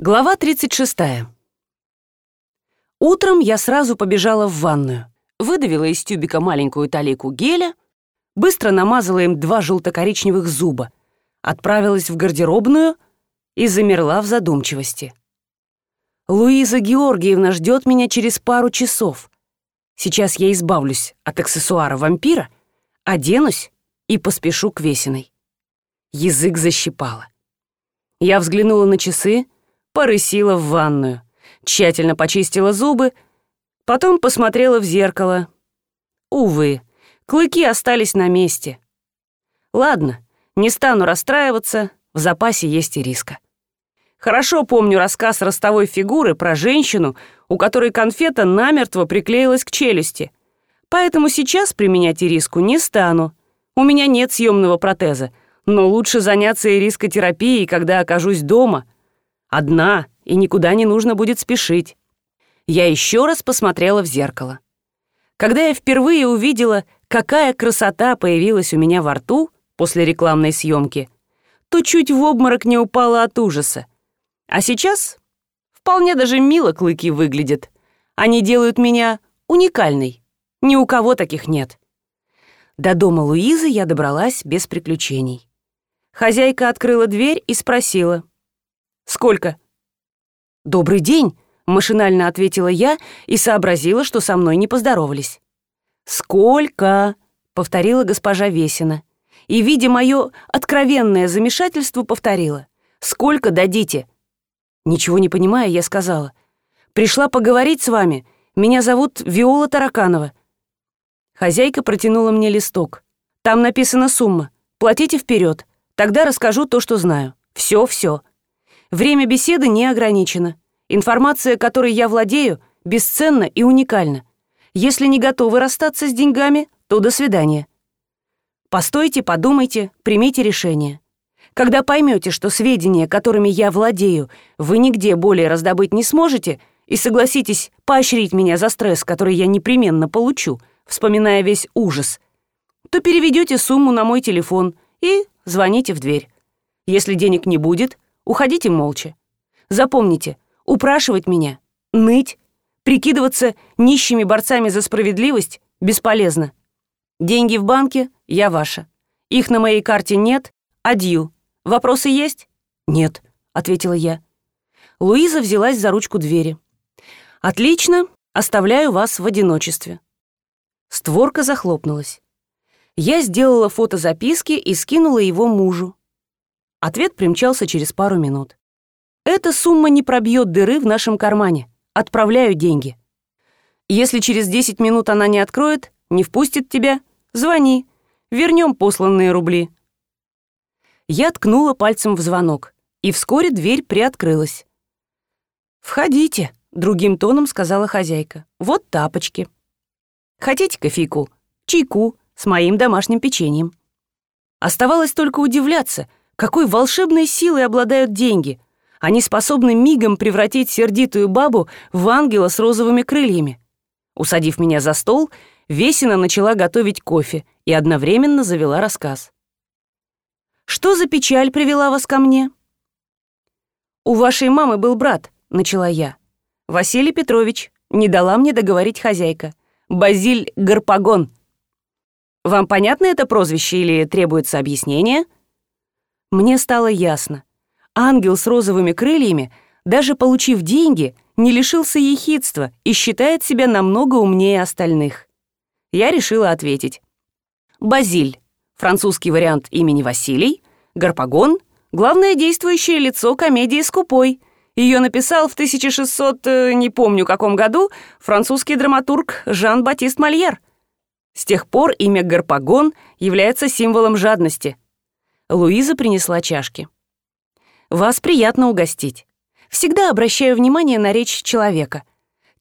Глава 36. Утром я сразу побежала в ванную, выдавила из тюбика маленькую талику геля, быстро намазала им два желто-коричневых зуба, отправилась в гардеробную и замерла в задумчивости. Луиза Георгиевна ждет меня через пару часов. Сейчас я избавлюсь от аксессуара вампира, оденусь и поспешу к Весиной. Язык защипала. Я взглянула на часы — порысила в ванную, тщательно почистила зубы, потом посмотрела в зеркало. Увы, клыки остались на месте. Ладно, не стану расстраиваться, в запасе есть и риска. Хорошо помню рассказ ростовой фигуры про женщину, у которой конфета намертво приклеилась к челюсти. Поэтому сейчас применять ириску не стану. У меня нет съемного протеза, но лучше заняться ирискотерапией, когда окажусь дома — Одна, и никуда не нужно будет спешить. Я еще раз посмотрела в зеркало. Когда я впервые увидела, какая красота появилась у меня во рту после рекламной съемки, то чуть в обморок не упала от ужаса. А сейчас вполне даже мило клыки выглядят. Они делают меня уникальной. Ни у кого таких нет. До дома Луизы я добралась без приключений. Хозяйка открыла дверь и спросила. «Сколько?» «Добрый день», — машинально ответила я и сообразила, что со мной не поздоровались. «Сколько?» — повторила госпожа Весина. И, видя мое откровенное замешательство, повторила. «Сколько дадите?» Ничего не понимая, я сказала. «Пришла поговорить с вами. Меня зовут Виола Тараканова». Хозяйка протянула мне листок. Там написана сумма. Платите вперед. Тогда расскажу то, что знаю. Все-все. Время беседы не ограничено. Информация, которой я владею, бесценна и уникальна. Если не готовы расстаться с деньгами, то до свидания. Постойте, подумайте, примите решение. Когда поймете, что сведения, которыми я владею, вы нигде более раздобыть не сможете, и согласитесь поощрить меня за стресс, который я непременно получу, вспоминая весь ужас, то переведете сумму на мой телефон и звоните в дверь. Если денег не будет, Уходите молча. Запомните, упрашивать меня, ныть, прикидываться нищими борцами за справедливость бесполезно. Деньги в банке — я ваша. Их на моей карте нет — адью. Вопросы есть? Нет, — ответила я. Луиза взялась за ручку двери. «Отлично, оставляю вас в одиночестве». Створка захлопнулась. Я сделала фото записки и скинула его мужу. Ответ примчался через пару минут. «Эта сумма не пробьет дыры в нашем кармане. Отправляю деньги. Если через 10 минут она не откроет, не впустит тебя, звони. Вернем посланные рубли». Я ткнула пальцем в звонок, и вскоре дверь приоткрылась. «Входите», — другим тоном сказала хозяйка. «Вот тапочки. Хотите кофейку? Чайку с моим домашним печеньем». Оставалось только удивляться — какой волшебной силой обладают деньги? Они способны мигом превратить сердитую бабу в ангела с розовыми крыльями. Усадив меня за стол, Весина начала готовить кофе и одновременно завела рассказ. «Что за печаль привела вас ко мне?» «У вашей мамы был брат», — начала я. «Василий Петрович», — не дала мне договорить хозяйка. «Базиль Гарпагон». «Вам понятно это прозвище или требуется объяснение?» Мне стало ясно. Ангел с розовыми крыльями, даже получив деньги, не лишился ехидства и считает себя намного умнее остальных. Я решила ответить. Базиль, французский вариант имени Василий, Гарпагон, главное действующее лицо комедии «Скупой». Ее написал в 1600, э, не помню каком году, французский драматург Жан-Батист Мольер. С тех пор имя Гарпагон является символом жадности — Луиза принесла чашки. «Вас приятно угостить. Всегда обращаю внимание на речь человека.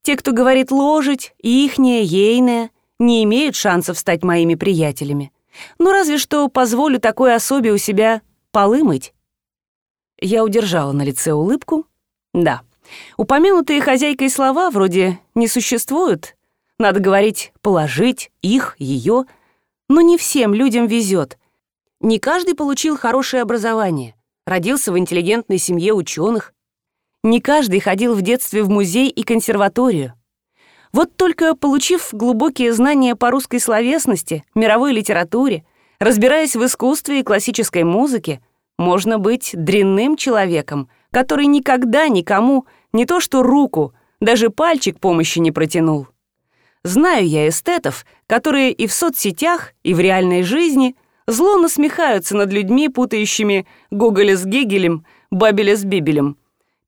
Те, кто говорит ложить, ихнее, ейное, не имеют шансов стать моими приятелями. Ну, разве что позволю такой особе у себя полы мыть». Я удержала на лице улыбку. «Да, упомянутые хозяйкой слова вроде «не существуют», надо говорить «положить», «их», «ее», но не всем людям везет — не каждый получил хорошее образование, родился в интеллигентной семье ученых. Не каждый ходил в детстве в музей и консерваторию. Вот только получив глубокие знания по русской словесности, мировой литературе, разбираясь в искусстве и классической музыке, можно быть дрянным человеком, который никогда никому не то что руку, даже пальчик помощи не протянул. Знаю я эстетов, которые и в соцсетях, и в реальной жизни зло насмехаются над людьми, путающими Гоголя с Гегелем, Бабеля с Бибелем.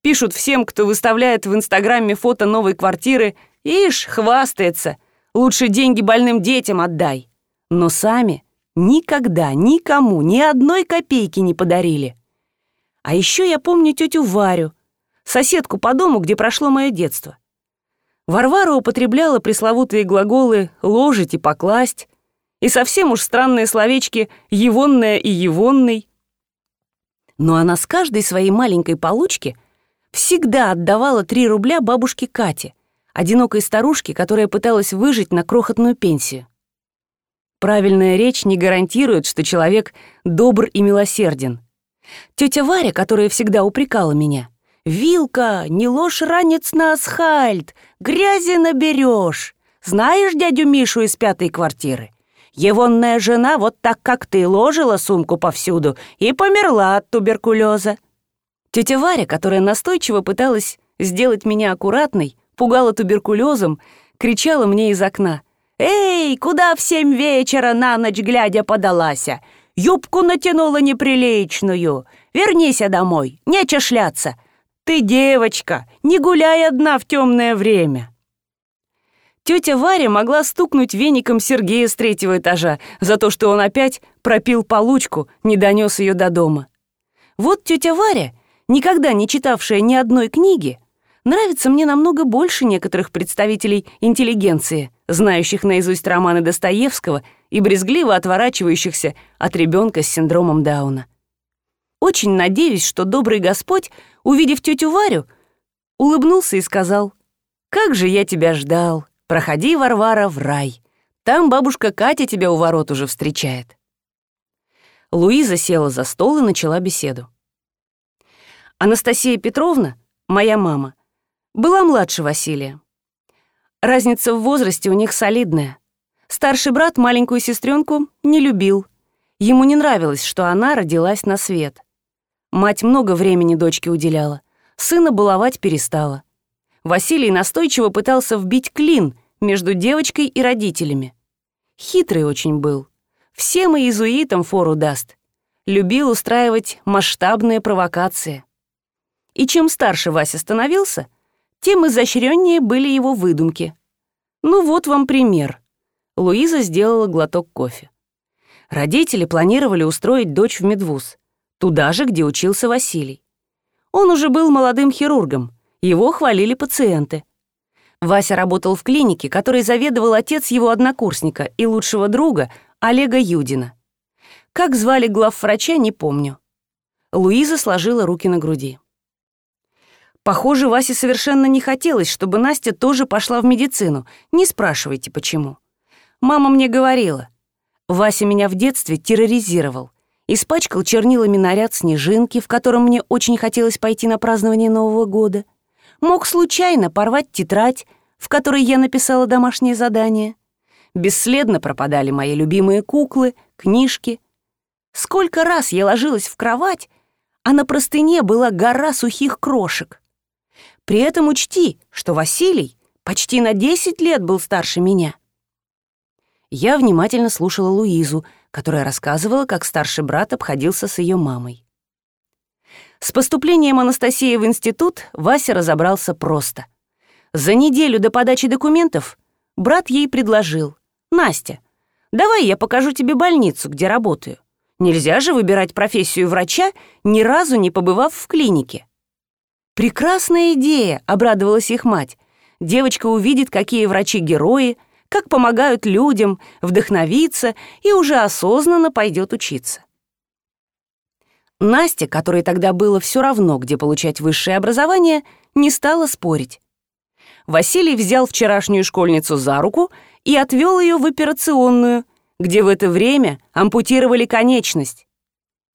Пишут всем, кто выставляет в Инстаграме фото новой квартиры, «Ишь, хвастается, лучше деньги больным детям отдай». Но сами никогда никому ни одной копейки не подарили. А еще я помню тетю Варю, соседку по дому, где прошло мое детство. Варвара употребляла пресловутые глаголы «ложить» и «покласть», и совсем уж странные словечки «егонная» и «егонный». Но она с каждой своей маленькой получки всегда отдавала 3 рубля бабушке Кате, одинокой старушке, которая пыталась выжить на крохотную пенсию. Правильная речь не гарантирует, что человек добр и милосерден. Тетя Варя, которая всегда упрекала меня — «Вилка, не ложь ранец на асфальт, грязи наберешь. Знаешь дядю Мишу из пятой квартиры? Егонная жена вот так, как ты, ложила сумку повсюду и померла от туберкулеза». Тетя Варя, которая настойчиво пыталась сделать меня аккуратной, пугала туберкулезом, кричала мне из окна. «Эй, куда в семь вечера на ночь глядя подалася? Юбку натянула неприличную. Вернися домой, не шляться. Ты девочка, не гуляй одна в темное время. Тетя Варя могла стукнуть веником Сергея с третьего этажа за то, что он опять пропил получку, не донес ее до дома. Вот тетя Варя, никогда не читавшая ни одной книги, нравится мне намного больше некоторых представителей интеллигенции, знающих наизусть романы Достоевского и брезгливо отворачивающихся от ребенка с синдромом Дауна. Очень надеюсь, что добрый Господь, увидев тетю Варю, улыбнулся и сказал, «Как же я тебя ждал! Проходи, Варвара, в рай. Там бабушка Катя тебя у ворот уже встречает». Луиза села за стол и начала беседу. Анастасия Петровна, моя мама, была младше Василия. Разница в возрасте у них солидная. Старший брат маленькую сестренку не любил. Ему не нравилось, что она родилась на свет. Мать много времени дочке уделяла. Сына баловать перестала. Василий настойчиво пытался вбить клин между девочкой и родителями. Хитрый очень был. Всем и иезуитам фору даст. Любил устраивать масштабные провокации. И чем старше Вася становился, тем изощреннее были его выдумки. Ну вот вам пример. Луиза сделала глоток кофе. Родители планировали устроить дочь в медвуз туда же, где учился Василий. Он уже был молодым хирургом, его хвалили пациенты. Вася работал в клинике, которой заведовал отец его однокурсника и лучшего друга Олега Юдина. Как звали главврача, не помню. Луиза сложила руки на груди. Похоже, Васе совершенно не хотелось, чтобы Настя тоже пошла в медицину. Не спрашивайте, почему. Мама мне говорила. Вася меня в детстве терроризировал испачкал чернилами наряд снежинки, в котором мне очень хотелось пойти на празднование Нового года, мог случайно порвать тетрадь, в которой я написала домашнее задание. Бесследно пропадали мои любимые куклы, книжки. Сколько раз я ложилась в кровать, а на простыне была гора сухих крошек. При этом учти, что Василий почти на 10 лет был старше меня. Я внимательно слушала Луизу, которая рассказывала, как старший брат обходился с ее мамой. С поступлением Анастасии в институт Вася разобрался просто. За неделю до подачи документов брат ей предложил. «Настя, давай я покажу тебе больницу, где работаю. Нельзя же выбирать профессию врача, ни разу не побывав в клинике». «Прекрасная идея», — обрадовалась их мать. «Девочка увидит, какие врачи герои, как помогают людям, вдохновиться и уже осознанно пойдет учиться. Настя, которой тогда было все равно, где получать высшее образование, не стала спорить. Василий взял вчерашнюю школьницу за руку и отвел ее в операционную, где в это время ампутировали конечность.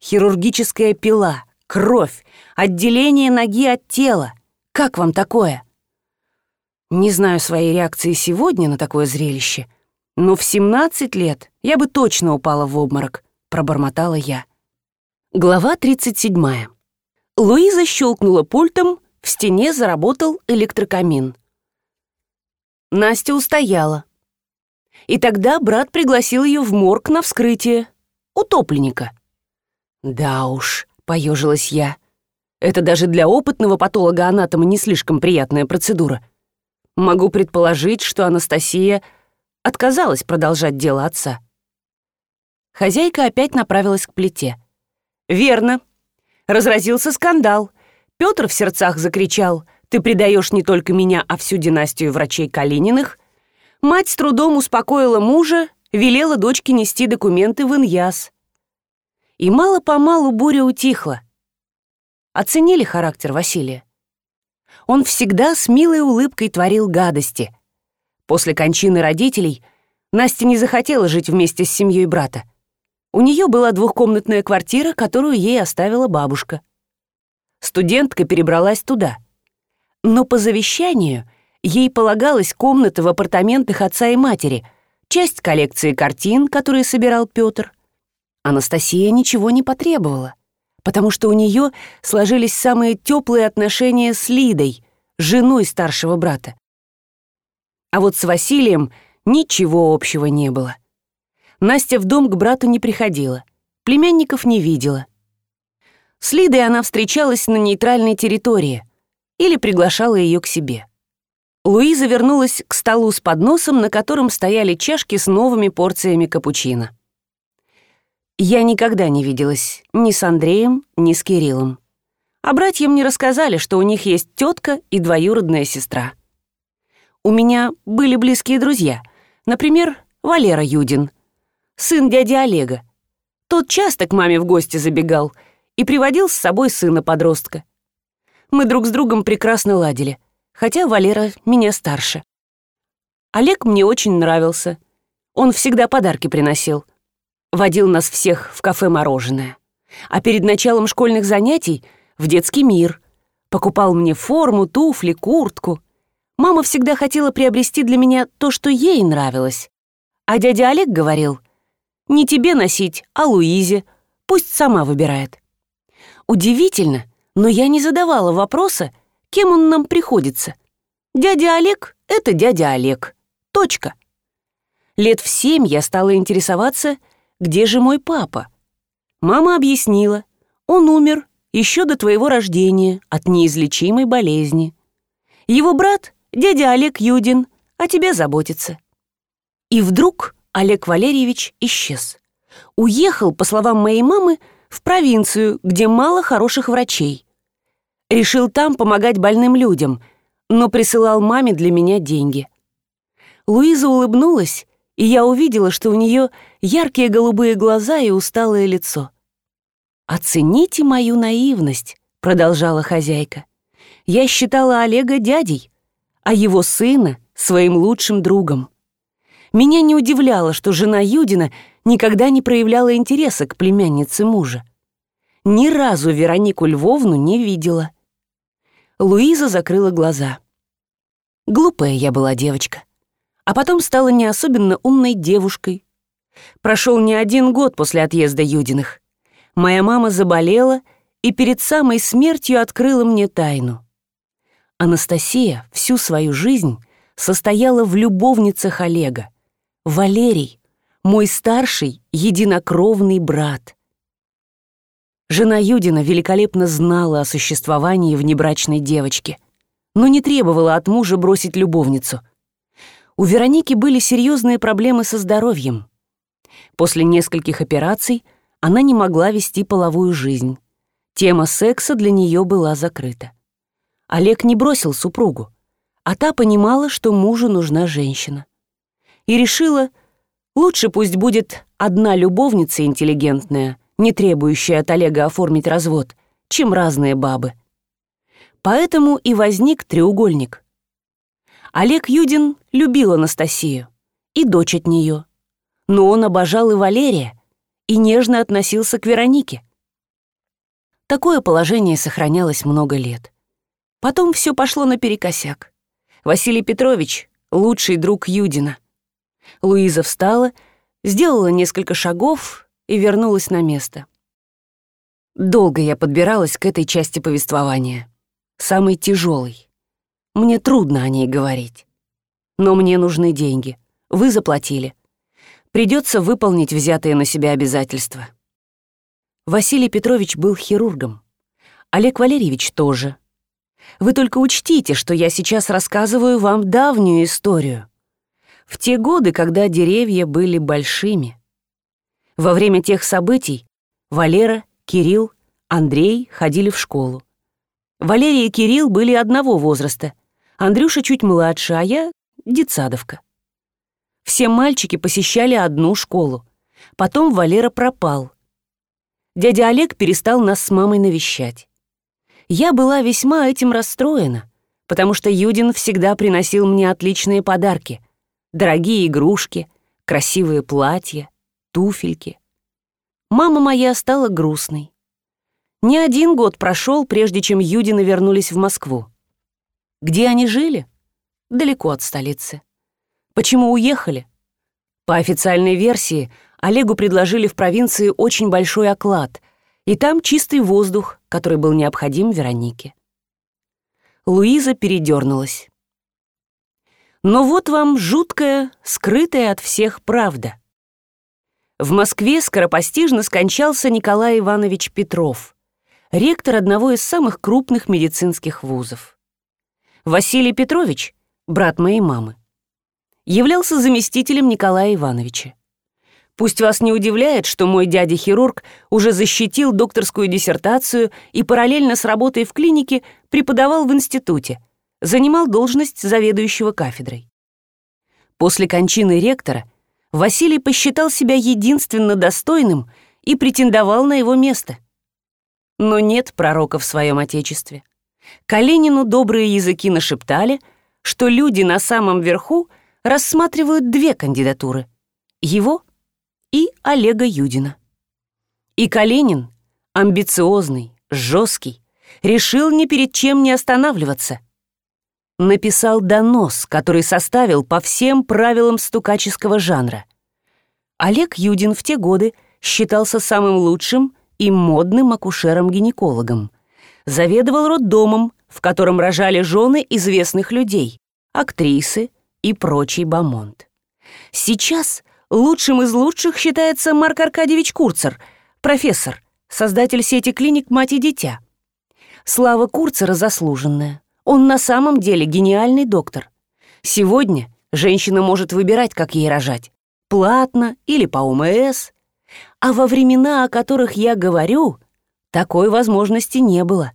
Хирургическая пила, кровь, отделение ноги от тела. Как вам такое?» Не знаю своей реакции сегодня на такое зрелище, но в 17 лет я бы точно упала в обморок, пробормотала я. Глава 37. Луиза щелкнула пультом, в стене заработал электрокамин. Настя устояла. И тогда брат пригласил ее в морг на вскрытие. Утопленника. «Да уж», — поежилась я. «Это даже для опытного патолога-анатома не слишком приятная процедура. Могу предположить, что Анастасия отказалась продолжать дело отца». Хозяйка опять направилась к плите. «Верно. Разразился скандал. Петр в сердцах закричал, «Ты предаешь не только меня, а всю династию врачей Калининых». Мать с трудом успокоила мужа, велела дочке нести документы в Иньяс. И мало-помалу буря утихла. Оценили характер Василия? Он всегда с милой улыбкой творил гадости. После кончины родителей Настя не захотела жить вместе с семьей брата. У нее была двухкомнатная квартира, которую ей оставила бабушка — студентка перебралась туда. Но по завещанию ей полагалась комната в апартаментах отца и матери, часть коллекции картин, которые собирал Петр. Анастасия ничего не потребовала, потому что у нее сложились самые теплые отношения с Лидой, женой старшего брата. А вот с Василием ничего общего не было. Настя в дом к брату не приходила, племянников не видела — с Лидой она встречалась на нейтральной территории или приглашала ее к себе. Луиза вернулась к столу с подносом, на котором стояли чашки с новыми порциями капучино. Я никогда не виделась ни с Андреем, ни с Кириллом. А братьям не рассказали, что у них есть тетка и двоюродная сестра. У меня были близкие друзья, например, Валера Юдин, сын дяди Олега. Тот часто к маме в гости забегал — и приводил с собой сына-подростка. Мы друг с другом прекрасно ладили, хотя Валера меня старше. Олег мне очень нравился. Он всегда подарки приносил. Водил нас всех в кафе «Мороженое». А перед началом школьных занятий — в детский мир. Покупал мне форму, туфли, куртку. Мама всегда хотела приобрести для меня то, что ей нравилось. А дядя Олег говорил, «Не тебе носить, а Луизе. Пусть сама выбирает». Удивительно, но я не задавала вопроса, кем он нам приходится. Дядя Олег — это дядя Олег. Точка. Лет в семь я стала интересоваться, где же мой папа. Мама объяснила, он умер еще до твоего рождения от неизлечимой болезни. Его брат — дядя Олег Юдин, о тебе заботится. И вдруг Олег Валерьевич исчез. Уехал, по словам моей мамы, в провинцию, где мало хороших врачей. Решил там помогать больным людям, но присылал маме для меня деньги. Луиза улыбнулась, и я увидела, что у нее яркие голубые глаза и усталое лицо. «Оцените мою наивность», — продолжала хозяйка. «Я считала Олега дядей, а его сына — своим лучшим другом. Меня не удивляло, что жена Юдина никогда не проявляла интереса к племяннице мужа. Ни разу Веронику Львовну не видела. Луиза закрыла глаза. Глупая я была девочка. А потом стала не особенно умной девушкой. Прошел не один год после отъезда Юдиных. Моя мама заболела и перед самой смертью открыла мне тайну. Анастасия всю свою жизнь состояла в любовницах Олега. Валерий, мой старший единокровный брат. Жена Юдина великолепно знала о существовании внебрачной девочки, но не требовала от мужа бросить любовницу. У Вероники были серьезные проблемы со здоровьем. После нескольких операций она не могла вести половую жизнь. Тема секса для нее была закрыта. Олег не бросил супругу, а та понимала, что мужу нужна женщина и решила, лучше пусть будет одна любовница интеллигентная, не требующая от Олега оформить развод, чем разные бабы. Поэтому и возник треугольник. Олег Юдин любил Анастасию и дочь от нее, но он обожал и Валерия и нежно относился к Веронике. Такое положение сохранялось много лет. Потом все пошло наперекосяк. Василий Петрович — лучший друг Юдина. Луиза встала, сделала несколько шагов и вернулась на место. Долго я подбиралась к этой части повествования. Самой тяжелой. Мне трудно о ней говорить. Но мне нужны деньги. Вы заплатили. Придется выполнить взятые на себя обязательства. Василий Петрович был хирургом. Олег Валерьевич тоже. Вы только учтите, что я сейчас рассказываю вам давнюю историю. В те годы, когда деревья были большими. Во время тех событий Валера, Кирилл, Андрей ходили в школу. Валерия и Кирилл были одного возраста. Андрюша чуть младше, а я — детсадовка. Все мальчики посещали одну школу. Потом Валера пропал. Дядя Олег перестал нас с мамой навещать. Я была весьма этим расстроена, потому что Юдин всегда приносил мне отличные подарки. Дорогие игрушки, красивые платья, туфельки. Мама моя стала грустной. Не один год прошел, прежде чем Юдины вернулись в Москву. Где они жили? Далеко от столицы. Почему уехали? По официальной версии, Олегу предложили в провинции очень большой оклад, и там чистый воздух, который был необходим Веронике. Луиза передернулась. Но вот вам жуткая, скрытая от всех правда. В Москве скоропостижно скончался Николай Иванович Петров, ректор одного из самых крупных медицинских вузов. Василий Петрович, брат моей мамы, являлся заместителем Николая Ивановича. Пусть вас не удивляет, что мой дядя-хирург уже защитил докторскую диссертацию и параллельно с работой в клинике преподавал в институте, занимал должность заведующего кафедрой. После кончины ректора Василий посчитал себя единственно достойным и претендовал на его место. Но нет пророка в своем отечестве. Калинину добрые языки нашептали, что люди на самом верху — рассматривают две кандидатуры — его и Олега Юдина. И Калинин, амбициозный, жесткий, решил ни перед чем не останавливаться. Написал донос, который составил по всем правилам стукаческого жанра. Олег Юдин в те годы считался самым лучшим и модным акушером-гинекологом. Заведовал роддомом, в котором рожали жены известных людей, актрисы, и прочий бомонд. Сейчас лучшим из лучших считается Марк Аркадьевич Курцер, профессор, создатель сети клиник «Мать и дитя». Слава Курцера заслуженная. Он на самом деле гениальный доктор. Сегодня женщина может выбирать, как ей рожать. Платно или по ОМС. А во времена, о которых я говорю, такой возможности не было.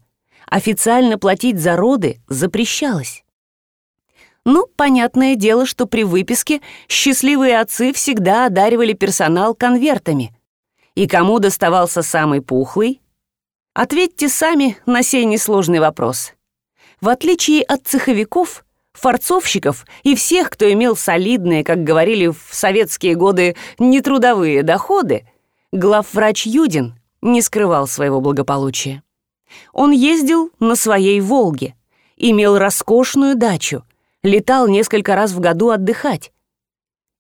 Официально платить за роды запрещалось. Ну, понятное дело, что при выписке счастливые отцы всегда одаривали персонал конвертами. И кому доставался самый пухлый? Ответьте сами на сей несложный вопрос. В отличие от цеховиков, форцовщиков и всех, кто имел солидные, как говорили в советские годы, нетрудовые доходы, главврач Юдин не скрывал своего благополучия. Он ездил на своей «Волге», имел роскошную дачу, летал несколько раз в году отдыхать.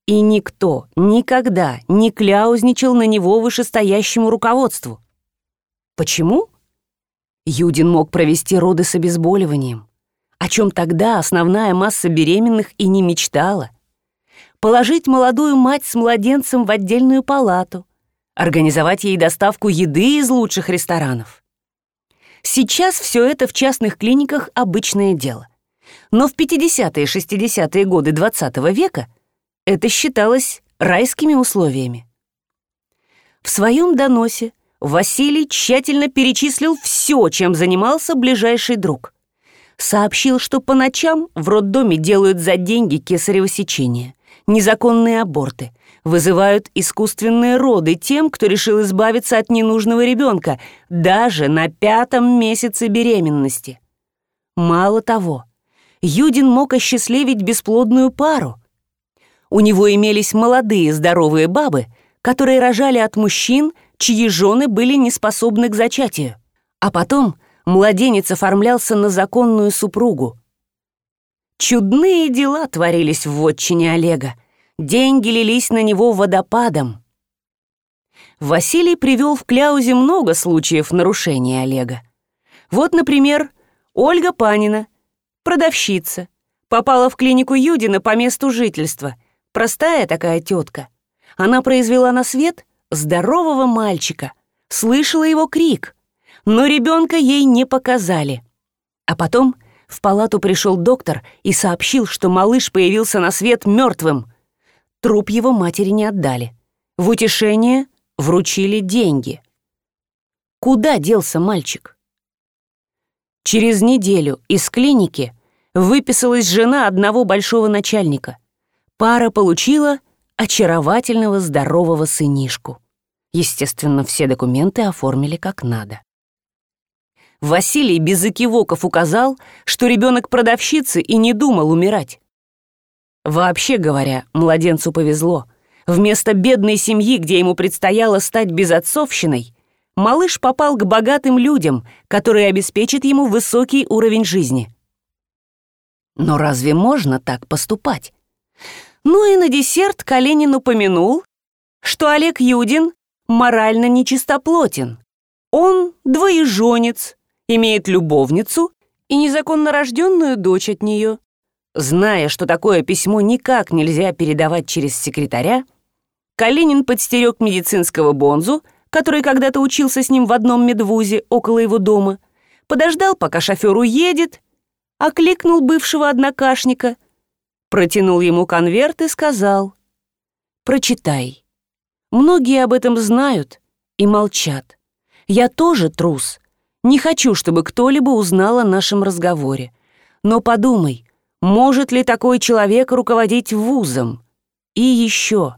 И никто никогда не кляузничал на него вышестоящему руководству. Почему? Юдин мог провести роды с обезболиванием, о чем тогда основная масса беременных и не мечтала. Положить молодую мать с младенцем в отдельную палату, организовать ей доставку еды из лучших ресторанов. Сейчас все это в частных клиниках обычное дело. Но в 50-е и 60-е годы XX -го века это считалось райскими условиями. В своем доносе Василий тщательно перечислил все, чем занимался ближайший друг. Сообщил, что по ночам в роддоме делают за деньги кесарево сечение, незаконные аборты, вызывают искусственные роды тем, кто решил избавиться от ненужного ребенка, даже на пятом месяце беременности. Мало того, Юдин мог осчастливить бесплодную пару. У него имелись молодые здоровые бабы, которые рожали от мужчин, чьи жены были не способны к зачатию. А потом младенец оформлялся на законную супругу. Чудные дела творились в вотчине Олега. Деньги лились на него водопадом. Василий привел в Кляузе много случаев нарушения Олега. Вот, например, Ольга Панина, продавщица, попала в клинику Юдина по месту жительства. Простая такая тетка. Она произвела на свет здорового мальчика, слышала его крик, но ребенка ей не показали. А потом в палату пришел доктор и сообщил, что малыш появился на свет мертвым. Труп его матери не отдали. В утешение вручили деньги. Куда делся мальчик? Через неделю из клиники выписалась жена одного большого начальника. Пара получила очаровательного здорового сынишку. Естественно, все документы оформили как надо. Василий без экивоков указал, что ребенок продавщицы и не думал умирать. Вообще говоря, младенцу повезло. Вместо бедной семьи, где ему предстояло стать безотцовщиной, малыш попал к богатым людям, которые обеспечат ему высокий уровень жизни. Но разве можно так поступать? Ну и на десерт Калинин упомянул, что Олег Юдин морально нечистоплотен. Он двоеженец, имеет любовницу и незаконно рожденную дочь от нее. Зная, что такое письмо никак нельзя передавать через секретаря, Калинин подстерег медицинского Бонзу, который когда-то учился с ним в одном медвузе около его дома, подождал, пока шофер уедет, окликнул бывшего однокашника, протянул ему конверт и сказал «Прочитай. Многие об этом знают и молчат. Я тоже трус, не хочу, чтобы кто-либо узнал о нашем разговоре. Но подумай, может ли такой человек руководить вузом? И еще.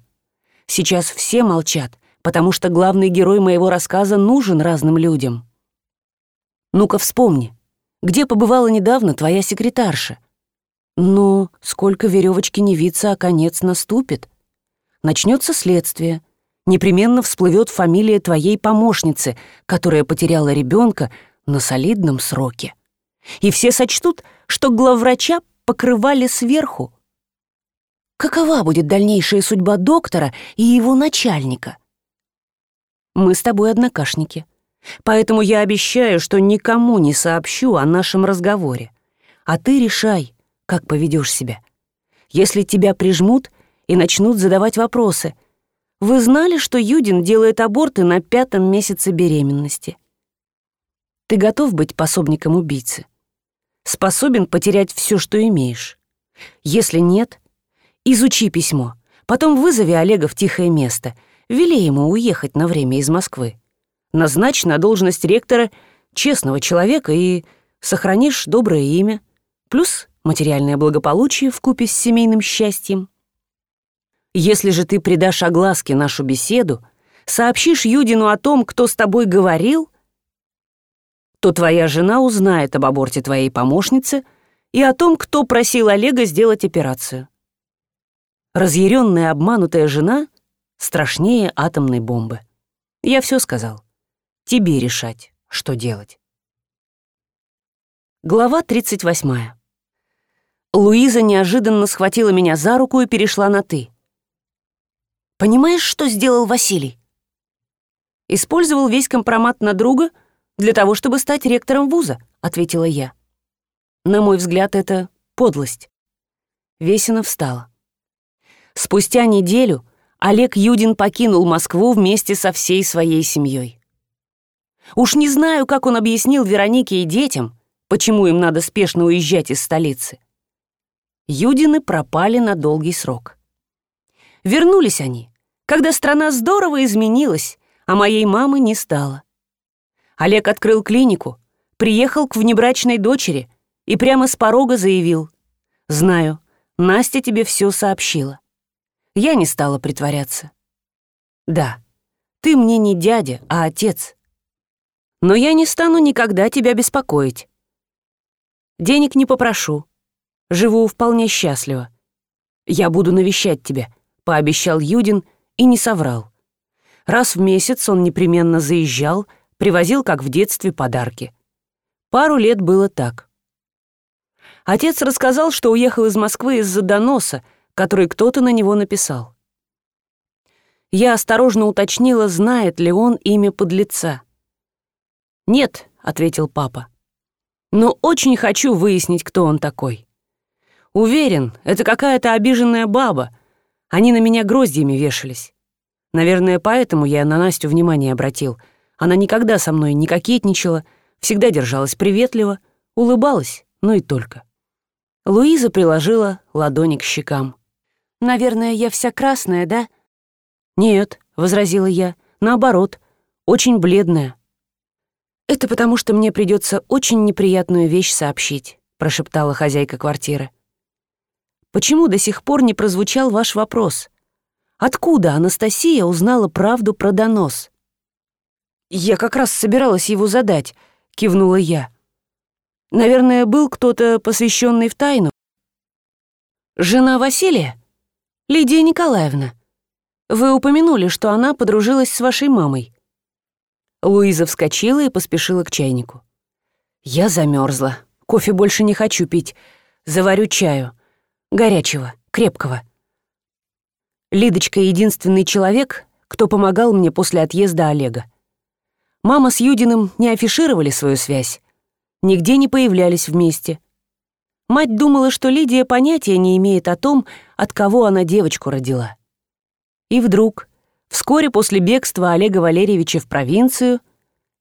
Сейчас все молчат, потому что главный герой моего рассказа нужен разным людям. Ну-ка вспомни, где побывала недавно твоя секретарша? Ну, сколько веревочки не виться, а конец наступит. Начнется следствие — непременно всплывет фамилия твоей помощницы, которая потеряла ребенка на солидном сроке. И все сочтут, что главврача покрывали сверху. Какова будет дальнейшая судьба доктора и его начальника? Мы с тобой однокашники, поэтому я обещаю, что никому не сообщу о нашем разговоре. А ты решай, как поведешь себя. Если тебя прижмут и начнут задавать вопросы — вы знали, что Юдин делает аборты на пятом месяце беременности? Ты готов быть пособником убийцы? Способен потерять все, что имеешь? Если нет, изучи письмо. Потом вызови Олега в тихое место. Вели ему уехать на время из Москвы. Назначь на должность ректора честного человека и сохранишь доброе имя. Плюс материальное благополучие в купе с семейным счастьем. Если же ты придашь огласке нашу беседу, сообщишь Юдину о том, кто с тобой говорил, то твоя жена узнает об аборте твоей помощницы и о том, кто просил Олега сделать операцию. Разъяренная обманутая жена страшнее атомной бомбы. Я все сказал. Тебе решать, что делать. Глава 38. Луиза неожиданно схватила меня за руку и перешла на «ты». Понимаешь, что сделал Василий? Использовал весь компромат на друга для того, чтобы стать ректором вуза, ответила я. На мой взгляд, это подлость. Весина встала. Спустя неделю Олег Юдин покинул Москву вместе со всей своей семьей. Уж не знаю, как он объяснил Веронике и детям, почему им надо спешно уезжать из столицы. Юдины пропали на долгий срок. Вернулись они, когда страна здорово изменилась, а моей мамы не стало. Олег открыл клинику, приехал к внебрачной дочери и прямо с порога заявил. «Знаю, Настя тебе все сообщила». Я не стала притворяться. «Да, ты мне не дядя, а отец. Но я не стану никогда тебя беспокоить. Денег не попрошу. Живу вполне счастливо. Я буду навещать тебя», — пообещал Юдин и не соврал. Раз в месяц он непременно заезжал, привозил, как в детстве, подарки. Пару лет было так. Отец рассказал, что уехал из Москвы из-за доноса, который кто-то на него написал. Я осторожно уточнила, знает ли он имя подлеца. «Нет», — ответил папа. «Но очень хочу выяснить, кто он такой. Уверен, это какая-то обиженная баба. Они на меня гроздьями вешались. Наверное, поэтому я на Настю внимание обратил. Она никогда со мной не кокетничала, всегда держалась приветливо, улыбалась, ну и только». Луиза приложила ладони к щекам. «Наверное, я вся красная, да?» «Нет», — возразила я, — «наоборот, очень бледная». «Это потому, что мне придется очень неприятную вещь сообщить», — прошептала хозяйка квартиры. «Почему до сих пор не прозвучал ваш вопрос? Откуда Анастасия узнала правду про донос?» «Я как раз собиралась его задать», — кивнула я. «Наверное, был кто-то, посвященный в тайну?» «Жена Василия? Лидия Николаевна?» Вы упомянули, что она подружилась с вашей мамой». Луиза вскочила и поспешила к чайнику. «Я замерзла. Кофе больше не хочу пить. Заварю чаю. Горячего, крепкого». Лидочка — единственный человек, кто помогал мне после отъезда Олега. Мама с Юдиным не афишировали свою связь, нигде не появлялись вместе. Мать думала, что Лидия понятия не имеет о том, от кого она девочку родила. И вдруг, вскоре после бегства Олега Валерьевича в провинцию,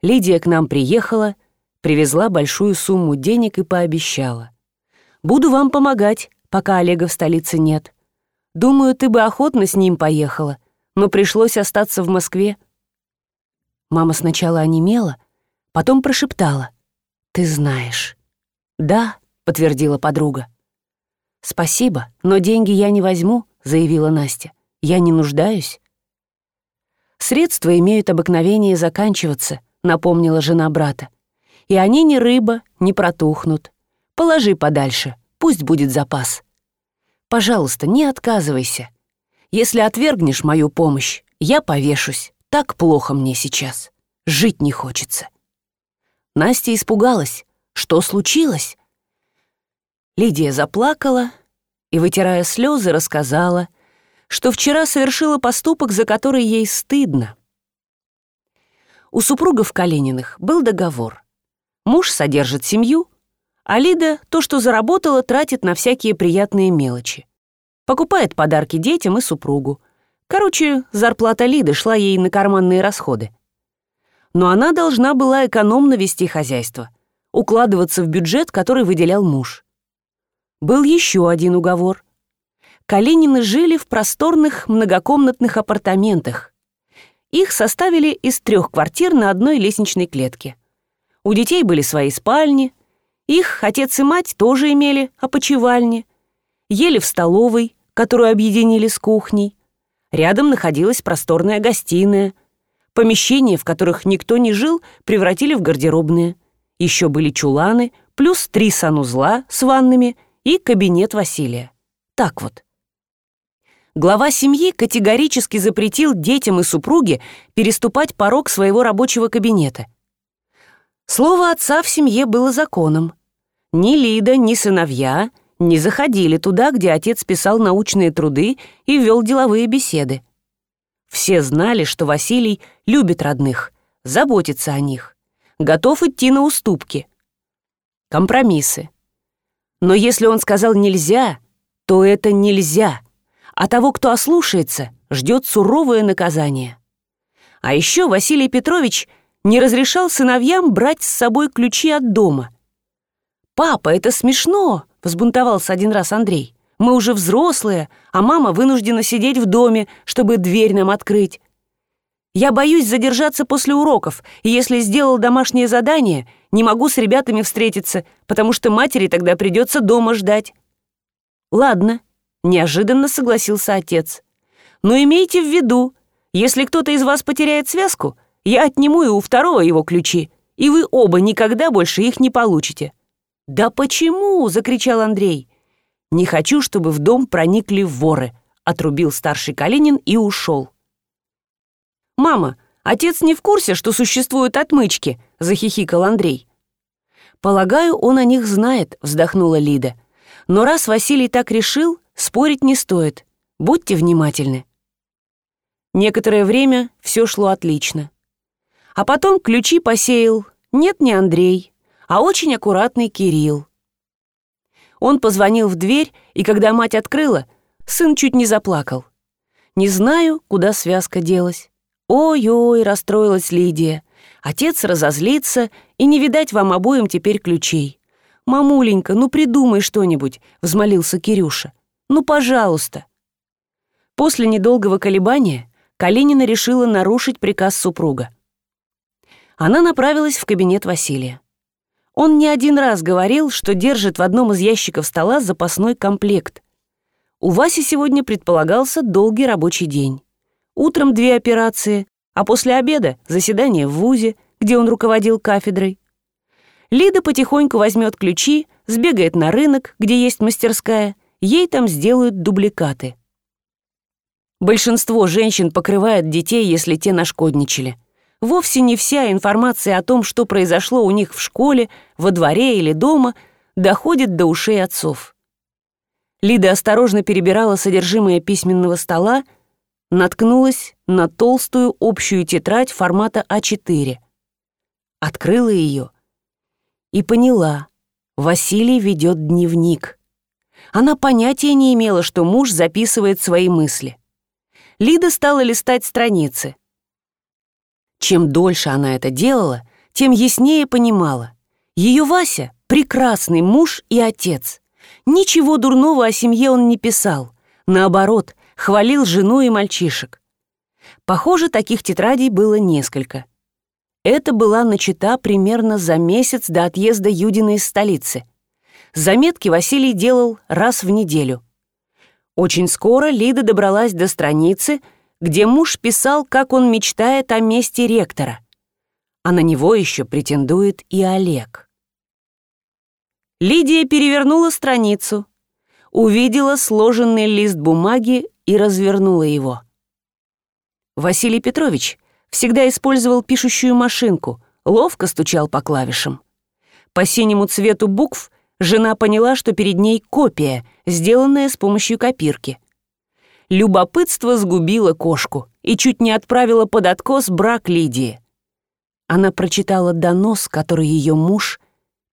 Лидия к нам приехала, привезла большую сумму денег и пообещала. «Буду вам помогать, пока Олега в столице нет. Думаю, ты бы охотно с ним поехала, но пришлось остаться в Москве». Мама сначала онемела, потом прошептала. «Ты знаешь». «Да», — подтвердила подруга. «Спасибо, но деньги я не возьму», — заявила Настя. Я не нуждаюсь. Средства имеют обыкновение заканчиваться, напомнила жена брата. И они ни рыба, не протухнут. Положи подальше, пусть будет запас. Пожалуйста, не отказывайся. Если отвергнешь мою помощь, я повешусь. Так плохо мне сейчас. Жить не хочется. Настя испугалась. Что случилось? Лидия заплакала и, вытирая слезы, рассказала — что вчера совершила поступок, за который ей стыдно. У супругов Калининых был договор. Муж содержит семью, а Лида то, что заработала, тратит на всякие приятные мелочи. Покупает подарки детям и супругу. Короче, зарплата Лиды шла ей на карманные расходы. Но она должна была экономно вести хозяйство, укладываться в бюджет, который выделял муж. Был еще один уговор — Калинины жили в просторных многокомнатных апартаментах. Их составили из трех квартир на одной лестничной клетке. У детей были свои спальни, их отец и мать тоже имели опочивальни, ели в столовой, которую объединили с кухней. Рядом находилась просторная гостиная. Помещения, в которых никто не жил, превратили в гардеробные. Еще были чуланы, плюс три санузла с ваннами и кабинет Василия. Так вот глава семьи категорически запретил детям и супруге переступать порог своего рабочего кабинета. Слово отца в семье было законом. Ни Лида, ни сыновья не заходили туда, где отец писал научные труды и вел деловые беседы. Все знали, что Василий любит родных, заботится о них, готов идти на уступки. Компромиссы. Но если он сказал «нельзя», то это «нельзя», а того, кто ослушается, ждет суровое наказание. А еще Василий Петрович не разрешал сыновьям брать с собой ключи от дома. «Папа, это смешно!» — взбунтовался один раз Андрей. «Мы уже взрослые, а мама вынуждена сидеть в доме, чтобы дверь нам открыть. Я боюсь задержаться после уроков, и если сделал домашнее задание, не могу с ребятами встретиться, потому что матери тогда придется дома ждать». «Ладно», Неожиданно согласился отец. Но имейте в виду, если кто-то из вас потеряет связку, я отниму и у второго его ключи, и вы оба никогда больше их не получите». «Да почему?» — закричал Андрей. «Не хочу, чтобы в дом проникли воры», — отрубил старший Калинин и ушел. «Мама, отец не в курсе, что существуют отмычки», — захихикал Андрей. «Полагаю, он о них знает», — вздохнула Лида. «Но раз Василий так решил, спорить не стоит. Будьте внимательны». Некоторое время все шло отлично. А потом ключи посеял нет не Андрей, а очень аккуратный Кирилл. Он позвонил в дверь, и когда мать открыла, сын чуть не заплакал. Не знаю, куда связка делась. Ой-ой, расстроилась Лидия. Отец разозлится, и не видать вам обоим теперь ключей. «Мамуленька, ну придумай что-нибудь», — взмолился Кирюша. «Ну, пожалуйста». После недолгого колебания Калинина решила нарушить приказ супруга. Она направилась в кабинет Василия. Он не один раз говорил, что держит в одном из ящиков стола запасной комплект. У Васи сегодня предполагался долгий рабочий день. Утром две операции, а после обеда заседание в ВУЗе, где он руководил кафедрой. Лида потихоньку возьмет ключи, сбегает на рынок, где есть мастерская, ей там сделают дубликаты. Большинство женщин покрывает детей, если те нашкодничали. Вовсе не вся информация о том, что произошло у них в школе, во дворе или дома, доходит до ушей отцов. Лида осторожно перебирала содержимое письменного стола, наткнулась на толстую общую тетрадь формата А4. Открыла ее и поняла, Василий ведет дневник. Она понятия не имела, что муж записывает свои мысли. Лида стала листать страницы. Чем дольше она это делала, тем яснее понимала. Ее Вася — прекрасный муж и отец. Ничего дурного о семье он не писал. Наоборот, хвалил жену и мальчишек. Похоже, таких тетрадей было несколько. Это была начата примерно за месяц до отъезда Юдина из столицы. Заметки Василий делал раз в неделю. Очень скоро Лида добралась до страницы, где муж писал, как он мечтает о месте ректора. А на него еще претендует и Олег. Лидия перевернула страницу, увидела сложенный лист бумаги и развернула его. Василий Петрович всегда использовал пишущую машинку, ловко стучал по клавишам. По синему цвету букв жена поняла, что перед ней копия, сделанная с помощью копирки. Любопытство сгубило кошку и чуть не отправило под откос брак Лидии. Она прочитала донос, который ее муж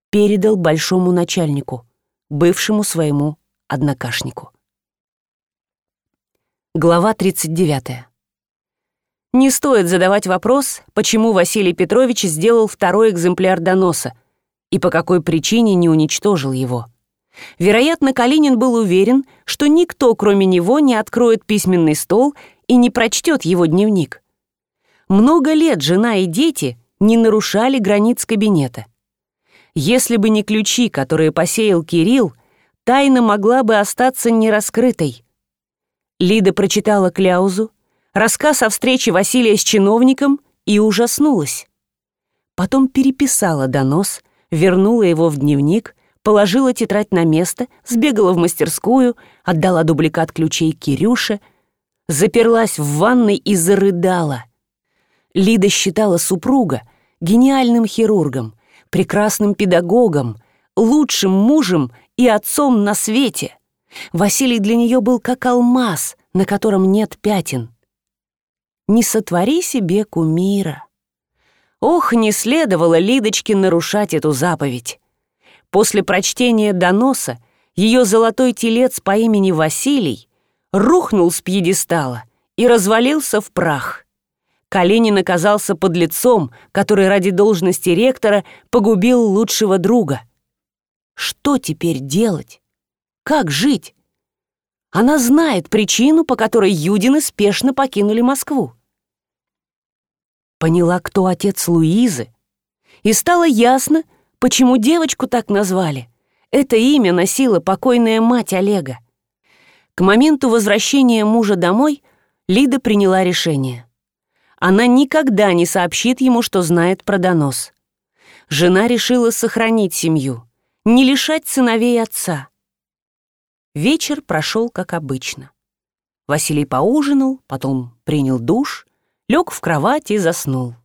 передал большому начальнику, бывшему своему однокашнику. Глава 39. Не стоит задавать вопрос, почему Василий Петрович сделал второй экземпляр доноса и по какой причине не уничтожил его. Вероятно, Калинин был уверен, что никто, кроме него, не откроет письменный стол и не прочтет его дневник. Много лет жена и дети не нарушали границ кабинета. Если бы не ключи, которые посеял Кирилл, тайна могла бы остаться нераскрытой. Лида прочитала кляузу, рассказ о встрече Василия с чиновником и ужаснулась. Потом переписала донос, вернула его в дневник, положила тетрадь на место, сбегала в мастерскую, отдала дубликат ключей Кирюше, заперлась в ванной и зарыдала. Лида считала супруга гениальным хирургом, прекрасным педагогом, лучшим мужем и отцом на свете. Василий для нее был как алмаз, на котором нет пятен. Не сотвори себе кумира. Ох, не следовало Лидочке нарушать эту заповедь. После прочтения доноса ее золотой телец по имени Василий рухнул с пьедестала и развалился в прах. Калинин оказался под лицом, который ради должности ректора погубил лучшего друга. Что теперь делать? Как жить? Она знает причину, по которой Юдины спешно покинули Москву. Поняла, кто отец Луизы, и стало ясно, почему девочку так назвали. Это имя носила покойная мать Олега. К моменту возвращения мужа домой Лида приняла решение она никогда не сообщит ему, что знает про донос. Жена решила сохранить семью, не лишать сыновей отца. Вечер прошел как обычно. Василий поужинал, потом принял душ, лег в кровать и заснул.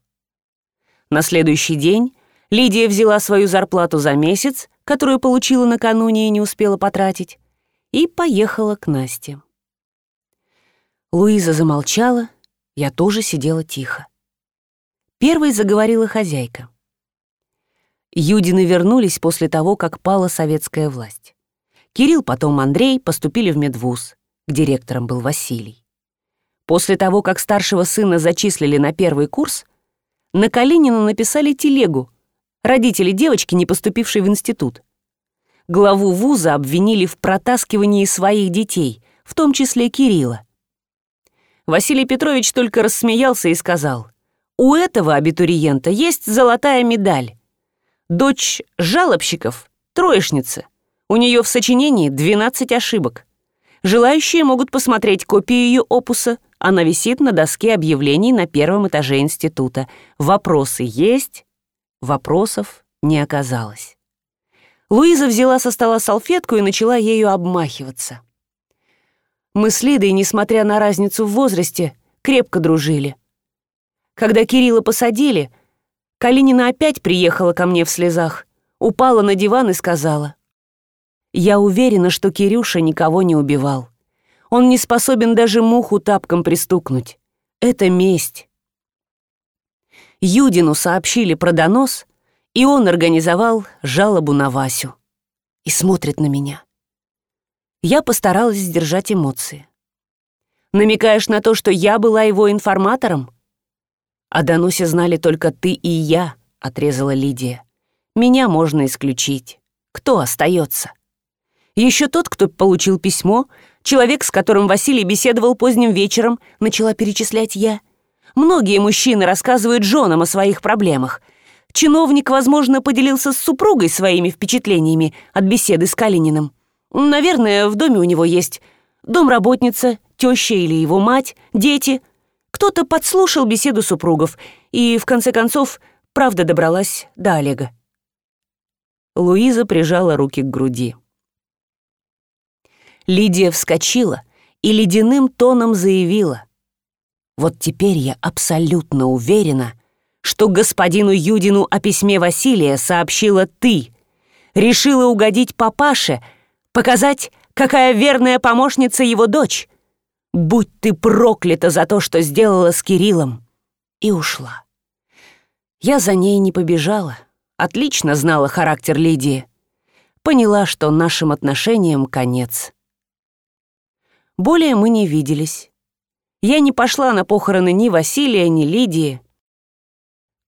На следующий день Лидия взяла свою зарплату за месяц, которую получила накануне и не успела потратить, и поехала к Насте. Луиза замолчала, я тоже сидела тихо. Первой заговорила хозяйка. Юдины вернулись после того, как пала советская власть. Кирилл, потом Андрей поступили в медвуз, где директором был Василий. После того, как старшего сына зачислили на первый курс, на Калинина написали телегу, родители девочки, не поступившей в институт. Главу вуза обвинили в протаскивании своих детей, в том числе Кирилла. Василий Петрович только рассмеялся и сказал, «У этого абитуриента есть золотая медаль. Дочь жалобщиков — троечница. У нее в сочинении 12 ошибок. Желающие могут посмотреть копию ее опуса. Она висит на доске объявлений на первом этаже института. Вопросы есть? Вопросов не оказалось. Луиза взяла со стола салфетку и начала ею обмахиваться. Мы с Лидой, несмотря на разницу в возрасте, крепко дружили. Когда Кирилла посадили — Калинина опять приехала ко мне в слезах, упала на диван и сказала. «Я уверена, что Кирюша никого не убивал. Он не способен даже муху тапком пристукнуть. Это месть». Юдину сообщили про донос, и он организовал жалобу на Васю. И смотрит на меня. Я постаралась сдержать эмоции. «Намекаешь на то, что я была его информатором?» «О доносе знали только ты и я», — отрезала Лидия. «Меня можно исключить. Кто остается? Еще тот, кто получил письмо, человек, с которым Василий беседовал поздним вечером, начала перечислять я. Многие мужчины рассказывают женам о своих проблемах. Чиновник, возможно, поделился с супругой своими впечатлениями от беседы с Калининым. Наверное, в доме у него есть домработница, теща или его мать, дети — кто-то подслушал беседу супругов, и, в конце концов, правда добралась до Олега. Луиза прижала руки к груди. Лидия вскочила и ледяным тоном заявила. «Вот теперь я абсолютно уверена, что господину Юдину о письме Василия сообщила ты. Решила угодить папаше, показать, какая верная помощница его дочь. Будь ты проклята за то, что сделала с Кириллом!» И ушла. Я за ней не побежала. Отлично знала характер Лидии. Поняла, что нашим отношениям конец. Более мы не виделись. Я не пошла на похороны ни Василия, ни Лидии.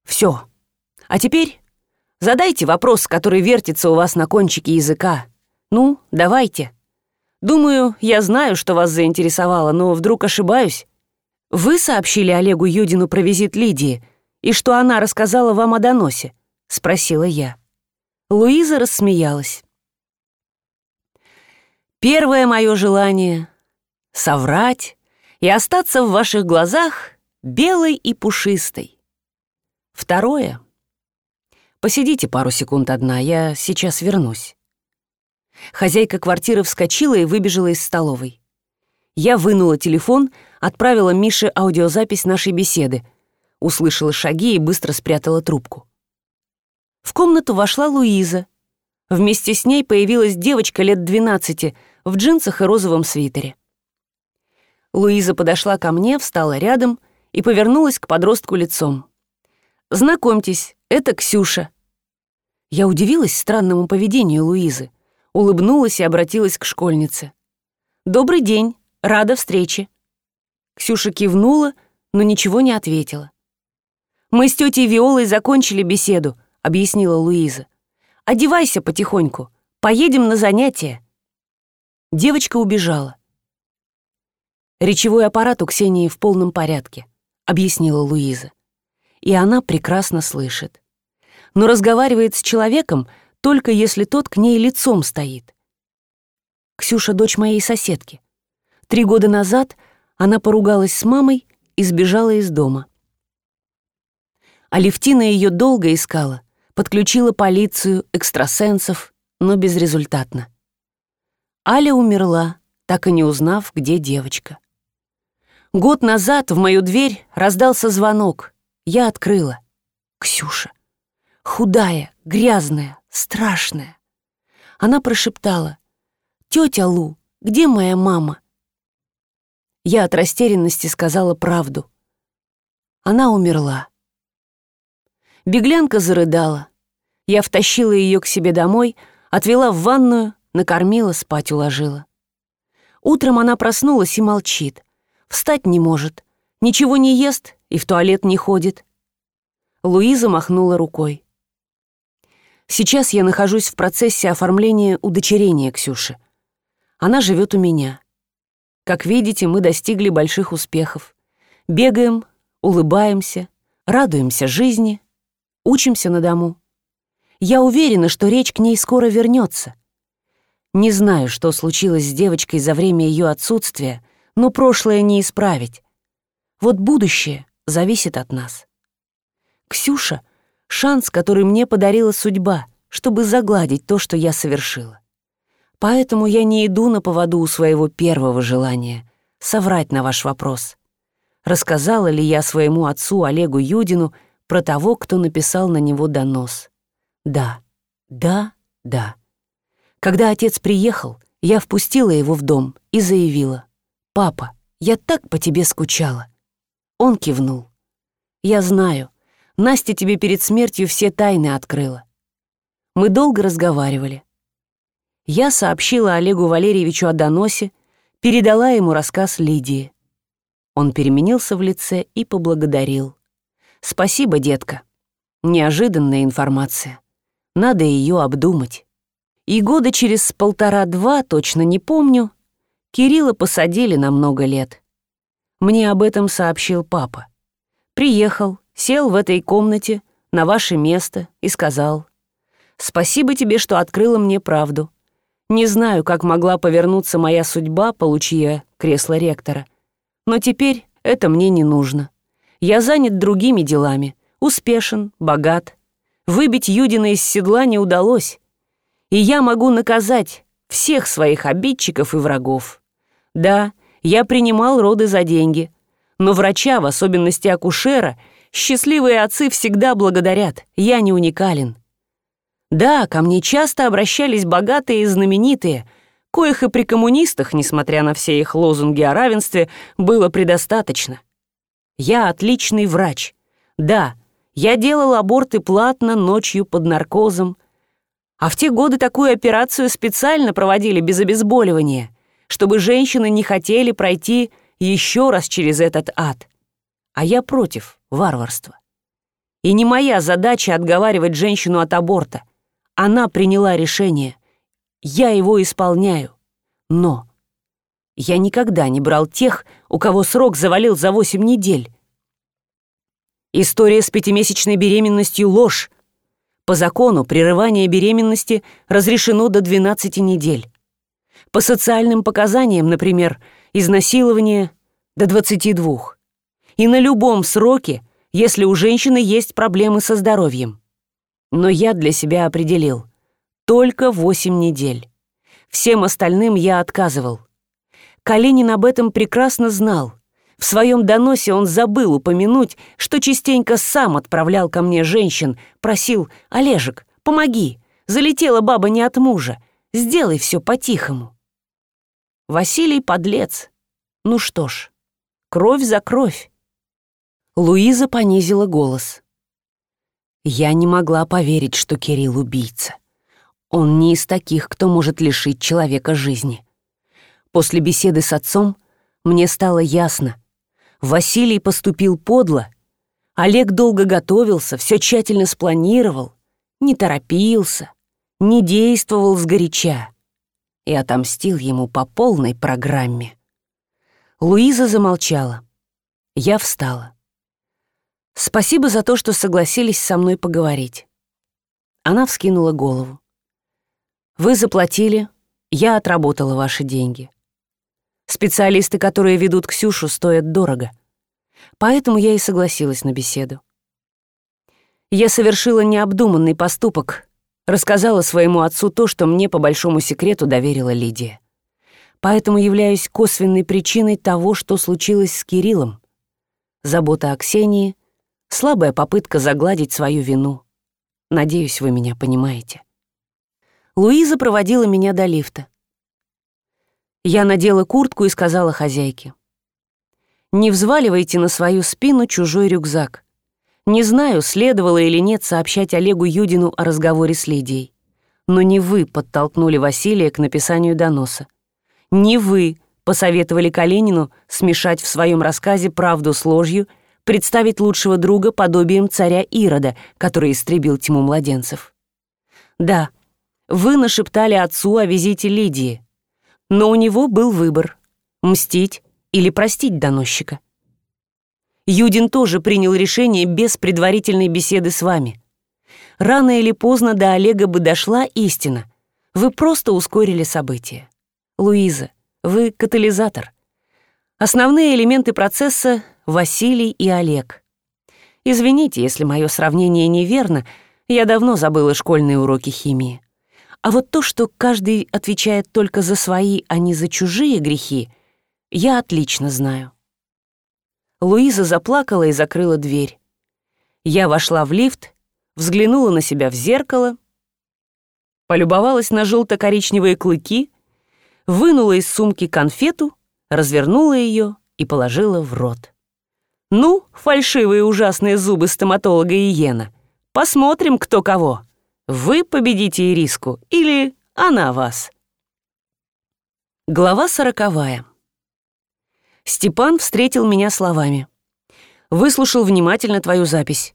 Все. А теперь задайте вопрос, который вертится у вас на кончике языка. Ну, давайте. Думаю, я знаю, что вас заинтересовало, но вдруг ошибаюсь. Вы сообщили Олегу Юдину про визит Лидии и что она рассказала вам о доносе?» — спросила я. Луиза рассмеялась. «Первое мое желание — соврать и остаться в ваших глазах белой и пушистой. Второе — посидите пару секунд одна, я сейчас вернусь. Хозяйка квартиры вскочила и выбежала из столовой. Я вынула телефон, отправила Мише аудиозапись нашей беседы, услышала шаги и быстро спрятала трубку. В комнату вошла Луиза. Вместе с ней появилась девочка лет 12 в джинсах и розовом свитере. Луиза подошла ко мне, встала рядом и повернулась к подростку лицом. «Знакомьтесь, это Ксюша». Я удивилась странному поведению Луизы улыбнулась и обратилась к школьнице. «Добрый день, рада встрече». Ксюша кивнула, но ничего не ответила. «Мы с тетей Виолой закончили беседу», — объяснила Луиза. «Одевайся потихоньку, поедем на занятия». Девочка убежала. «Речевой аппарат у Ксении в полном порядке», — объяснила Луиза. «И она прекрасно слышит. Но разговаривает с человеком, только если тот к ней лицом стоит. Ксюша — дочь моей соседки. Три года назад она поругалась с мамой и сбежала из дома. Алевтина ее долго искала, подключила полицию, экстрасенсов, но безрезультатно. Аля умерла, так и не узнав, где девочка. Год назад в мою дверь раздался звонок. Я открыла. Ксюша. худая, грязная, страшная. Она прошептала, «Тетя Лу, где моя мама?» Я от растерянности сказала правду. Она умерла. Беглянка зарыдала. Я втащила ее к себе домой, отвела в ванную, накормила, спать уложила. Утром она проснулась и молчит. Встать не может, ничего не ест и в туалет не ходит. Луиза махнула рукой. Сейчас я нахожусь в процессе оформления удочерения Ксюши. Она живет у меня. Как видите, мы достигли больших успехов. Бегаем, улыбаемся, радуемся жизни, учимся на дому. Я уверена, что речь к ней скоро вернется. Не знаю, что случилось с девочкой за время ее отсутствия, но прошлое не исправить. Вот будущее зависит от нас. Ксюша — шанс, который мне подарила судьба, чтобы загладить то, что я совершила. Поэтому я не иду на поводу у своего первого желания — соврать на ваш вопрос. Рассказала ли я своему отцу Олегу Юдину про того, кто написал на него донос? Да, да, да. Когда отец приехал, я впустила его в дом и заявила. «Папа, я так по тебе скучала». Он кивнул. «Я знаю. Настя тебе перед смертью все тайны открыла». Мы долго разговаривали. Я сообщила Олегу Валерьевичу о доносе, передала ему рассказ Лидии. Он переменился в лице и поблагодарил. «Спасибо, детка. Неожиданная информация. Надо ее обдумать». И года через полтора-два, точно не помню, Кирилла посадили на много лет. Мне об этом сообщил папа. Приехал, сел в этой комнате, на ваше место, и сказал, «Спасибо тебе, что открыла мне правду. Не знаю, как могла повернуться моя судьба, получи кресло ректора. Но теперь это мне не нужно. Я занят другими делами, успешен, богат. Выбить Юдина из седла не удалось. И я могу наказать всех своих обидчиков и врагов. Да, я принимал роды за деньги. Но врача, в особенности акушера, счастливые отцы всегда благодарят. Я не уникален. Да, ко мне часто обращались богатые и знаменитые, коих и при коммунистах, несмотря на все их лозунги о равенстве, было предостаточно. Я отличный врач. Да, я делал аборты платно, ночью под наркозом. А в те годы такую операцию специально проводили без обезболивания, чтобы женщины не хотели пройти еще раз через этот ад. А я против варварства. И не моя задача отговаривать женщину от аборта — она приняла решение. Я его исполняю. Но я никогда не брал тех, у кого срок завалил за восемь недель. История с пятимесячной беременностью — ложь. По закону прерывание беременности разрешено до 12 недель. По социальным показаниям, например, изнасилование — до 22. И на любом сроке, если у женщины есть проблемы со здоровьем. Но я для себя определил. Только восемь недель. Всем остальным я отказывал. Калинин об этом прекрасно знал. В своем доносе он забыл упомянуть, что частенько сам отправлял ко мне женщин, просил «Олежек, помоги, залетела баба не от мужа, сделай все по-тихому». Василий подлец. Ну что ж, кровь за кровь. Луиза понизила голос. Я не могла поверить, что Кирилл убийца. Он не из таких, кто может лишить человека жизни. После беседы с отцом мне стало ясно. Василий поступил подло. Олег долго готовился, все тщательно спланировал, не торопился, не действовал сгоряча и отомстил ему по полной программе. Луиза замолчала. Я встала. Спасибо за то, что согласились со мной поговорить. Она вскинула голову. Вы заплатили, я отработала ваши деньги. Специалисты, которые ведут Ксюшу, стоят дорого. Поэтому я и согласилась на беседу. Я совершила необдуманный поступок, рассказала своему отцу то, что мне по большому секрету доверила Лидия. Поэтому являюсь косвенной причиной того, что случилось с Кириллом. Забота о Ксении — слабая попытка загладить свою вину. Надеюсь, вы меня понимаете. Луиза проводила меня до лифта. Я надела куртку и сказала хозяйке. «Не взваливайте на свою спину чужой рюкзак. Не знаю, следовало или нет сообщать Олегу Юдину о разговоре с Лидией. Но не вы подтолкнули Василия к написанию доноса. Не вы посоветовали Калинину смешать в своем рассказе правду с ложью, представить лучшего друга подобием царя Ирода, который истребил тьму младенцев. Да, вы нашептали отцу о визите Лидии, но у него был выбор — мстить или простить доносчика. Юдин тоже принял решение без предварительной беседы с вами. Рано или поздно до Олега бы дошла истина. Вы просто ускорили события. Луиза, вы катализатор. Основные элементы процесса — Василий и Олег. Извините, если мое сравнение неверно, я давно забыла школьные уроки химии. А вот то, что каждый отвечает только за свои, а не за чужие грехи, я отлично знаю. Луиза заплакала и закрыла дверь. Я вошла в лифт, взглянула на себя в зеркало, полюбовалась на желто-коричневые клыки, вынула из сумки конфету, развернула ее и положила в рот. «Ну, фальшивые ужасные зубы стоматолога Иена, посмотрим, кто кого. Вы победите Ириску или она вас?» Глава сороковая. Степан встретил меня словами. «Выслушал внимательно твою запись.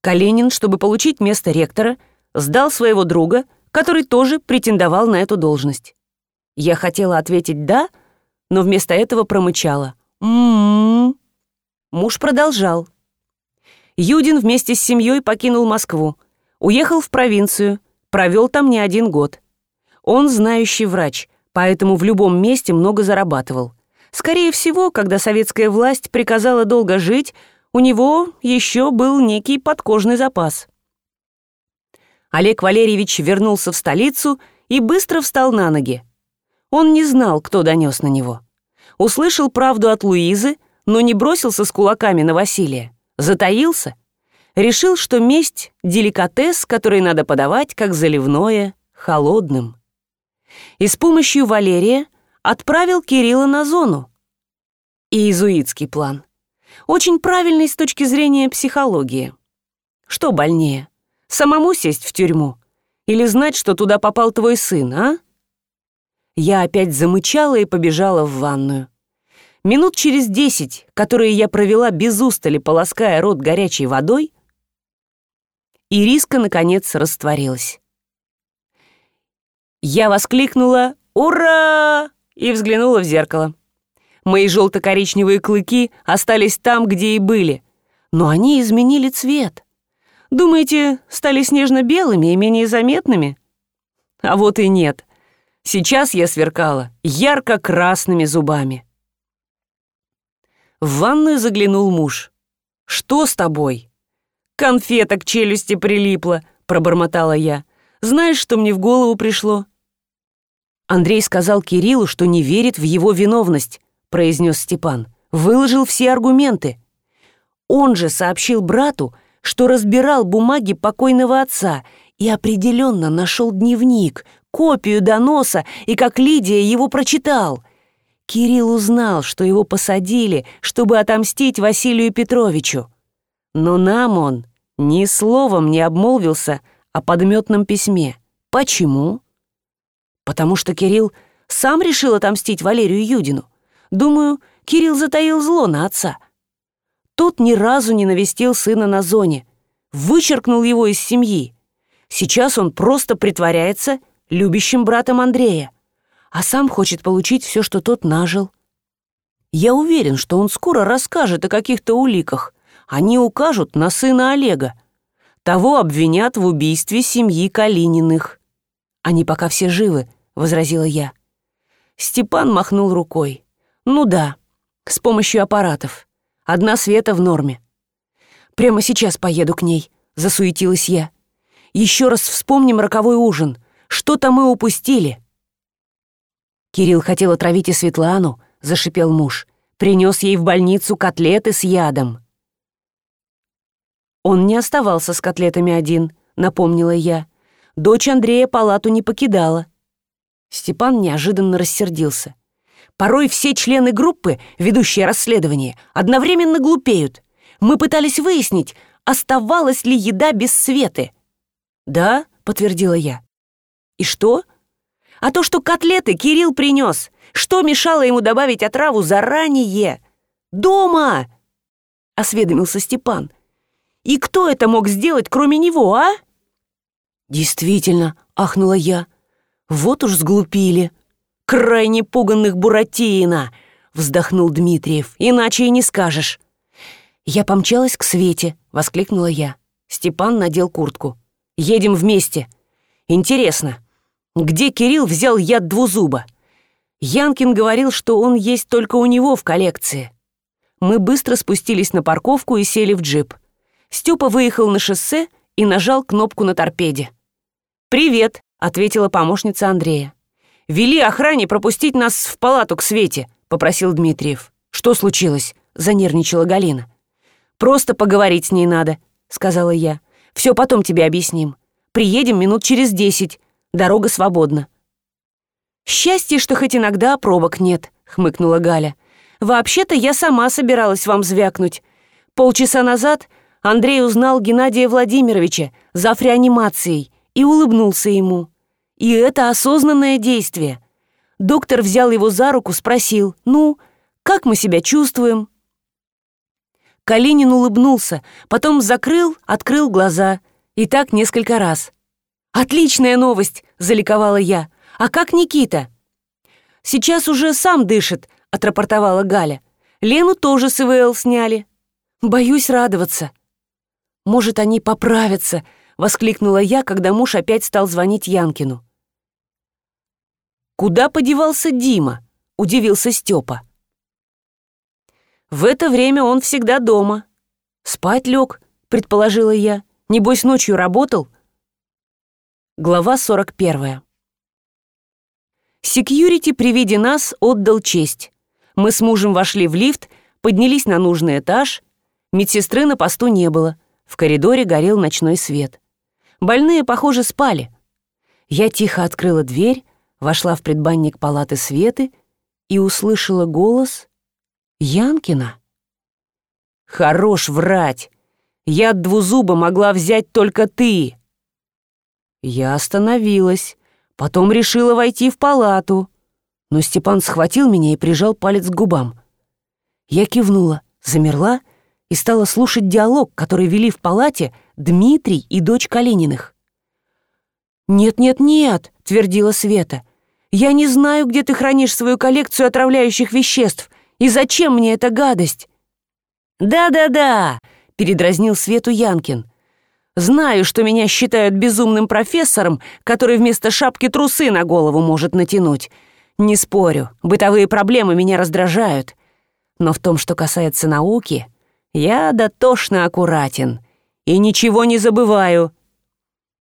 Калинин, чтобы получить место ректора, сдал своего друга, который тоже претендовал на эту должность. Я хотела ответить «да», но вместо этого промычала. «М-м-м». Муж продолжал. Юдин вместе с семьей покинул Москву, уехал в провинцию, провел там не один год. Он знающий врач, поэтому в любом месте много зарабатывал. Скорее всего, когда советская власть приказала долго жить, у него еще был некий подкожный запас. Олег Валерьевич вернулся в столицу и быстро встал на ноги. Он не знал, кто донес на него. Услышал правду от Луизы, но не бросился с кулаками на Василия. Затаился. Решил, что месть — деликатес, который надо подавать, как заливное, холодным. И с помощью Валерия отправил Кирилла на зону. Иезуитский план. Очень правильный с точки зрения психологии. Что больнее, самому сесть в тюрьму или знать, что туда попал твой сын, а? Я опять замычала и побежала в ванную. Минут через десять, которые я провела без устали, полоская рот горячей водой, Ириска, наконец, растворилась. Я воскликнула «Ура!» И взглянула в зеркало. Мои желто-коричневые клыки остались там, где и были, но они изменили цвет. Думаете, стали снежно-белыми и менее заметными? А вот и нет. Сейчас я сверкала ярко-красными зубами. В ванную заглянул муж. «Что с тобой?» «Конфета к челюсти прилипла», — пробормотала я. «Знаешь, что мне в голову пришло?» Андрей сказал Кириллу, что не верит в его виновность, произнес Степан. Выложил все аргументы. Он же сообщил брату, что разбирал бумаги покойного отца и определенно нашел дневник, копию доноса и как Лидия его прочитал. Кирилл узнал, что его посадили, чтобы отомстить Василию Петровичу. Но нам он ни словом не обмолвился о подметном письме. Почему? Потому что Кирилл сам решил отомстить Валерию Юдину. Думаю, Кирилл затаил зло на отца. Тот ни разу не навестил сына на зоне, вычеркнул его из семьи. Сейчас он просто притворяется любящим братом Андрея, а сам хочет получить все, что тот нажил. Я уверен, что он скоро расскажет о каких-то уликах. Они укажут на сына Олега. Того обвинят в убийстве семьи Калининых. Они пока все живы, — возразила я. Степан махнул рукой. «Ну да, с помощью аппаратов. Одна Света в норме. Прямо сейчас поеду к ней», — засуетилась я. «Еще раз вспомним роковой ужин. Что-то мы упустили». Кирилл хотел отравить и Светлану, — зашипел муж. Принес ей в больницу котлеты с ядом. Он не оставался с котлетами один, напомнила я. Дочь Андрея палату не покидала. Степан неожиданно рассердился. Порой все члены группы, ведущие расследование, одновременно глупеют. Мы пытались выяснить, оставалась ли еда без светы. «Да», — подтвердила я. «И что?» «А то, что котлеты Кирилл принес. Что мешало ему добавить отраву заранее?» «Дома!» — осведомился Степан. «И кто это мог сделать, кроме него, а?» «Действительно», — ахнула я. «Вот уж сглупили». «Крайне пуганных Буратино!» — вздохнул Дмитриев. «Иначе и не скажешь». «Я помчалась к Свете», — воскликнула я. Степан надел куртку. «Едем вместе. Интересно, где Кирилл взял яд двузуба?» Янкин говорил, что он есть только у него в коллекции. Мы быстро спустились на парковку и сели в джип. Степа выехал на шоссе и нажал кнопку на торпеде. «Привет», — ответила помощница Андрея. «Вели охране пропустить нас в палату к Свете», — попросил Дмитриев. «Что случилось?» — занервничала Галина. «Просто поговорить с ней надо», — сказала я. «Все потом тебе объясним. Приедем минут через десять. Дорога свободна». «Счастье, что хоть иногда пробок нет», — хмыкнула Галя. «Вообще-то я сама собиралась вам звякнуть. Полчаса назад Андрей узнал Геннадия Владимировича за реанимацией и улыбнулся ему. И это осознанное действие. Доктор взял его за руку, спросил, «Ну, как мы себя чувствуем?» Калинин улыбнулся, потом закрыл, открыл глаза. И так несколько раз. «Отличная новость!» — заликовала я. «А как Никита?» «Сейчас уже сам дышит», — отрапортовала Галя. «Лену тоже с ИВЛ сняли. Боюсь радоваться». «Может, они поправятся», — воскликнула я, когда муж опять стал звонить Янкину. «Куда подевался Дима?» — удивился Степа. В это время он всегда дома. Спать лег, предположила я. Небось, ночью работал? Глава 41. Секьюрити при виде нас отдал честь. Мы с мужем вошли в лифт, поднялись на нужный этаж. Медсестры на посту не было. В коридоре горел ночной свет. Больные, похоже, спали. Я тихо открыла дверь, вошла в предбанник палаты Светы и услышала голос Янкина? Хорош врать. Я от двузуба могла взять только ты. Я остановилась, потом решила войти в палату. Но Степан схватил меня и прижал палец к губам. Я кивнула, замерла и стала слушать диалог, который вели в палате Дмитрий и дочь Калининых. «Нет-нет-нет», — твердила Света, — «я не знаю, где ты хранишь свою коллекцию отравляющих веществ. И зачем мне эта гадость?» «Да-да-да», — передразнил Свету Янкин. «Знаю, что меня считают безумным профессором, который вместо шапки трусы на голову может натянуть. Не спорю, бытовые проблемы меня раздражают. Но в том, что касается науки, я дотошно аккуратен и ничего не забываю.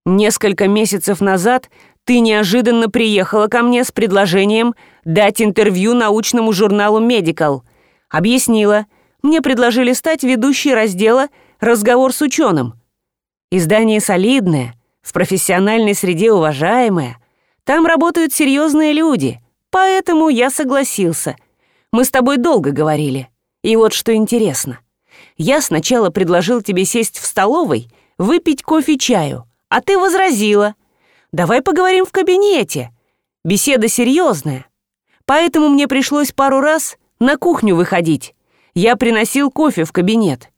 Несколько месяцев назад ты неожиданно приехала ко мне с предложением дать интервью научному журналу Medical. Объяснила, мне предложили стать ведущей раздела «Разговор с ученым». Издание солидное, в профессиональной среде уважаемое. Там работают серьезные люди, поэтому я согласился. Мы с тобой долго говорили. И вот что интересно. Я сначала предложил тебе сесть в столовой, выпить кофе-чаю, а ты возразила — Давай поговорим в кабинете. Беседа серьезная. Поэтому мне пришлось пару раз на кухню выходить. Я приносил кофе в кабинет.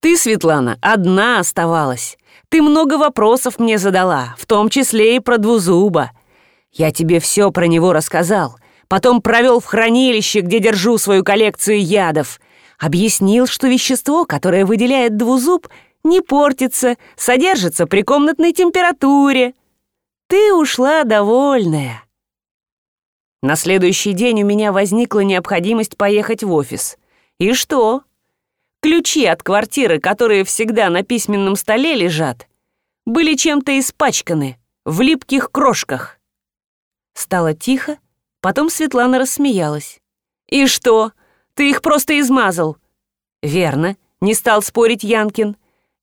Ты, Светлана, одна оставалась. Ты много вопросов мне задала, в том числе и про двузуба. Я тебе все про него рассказал. Потом провел в хранилище, где держу свою коллекцию ядов. Объяснил, что вещество, которое выделяет двузуб, не портится, содержится при комнатной температуре. Ты ушла довольная. На следующий день у меня возникла необходимость поехать в офис. И что? Ключи от квартиры, которые всегда на письменном столе лежат, были чем-то испачканы, в липких крошках. Стало тихо, потом Светлана рассмеялась. «И что? Ты их просто измазал?» «Верно», — не стал спорить Янкин.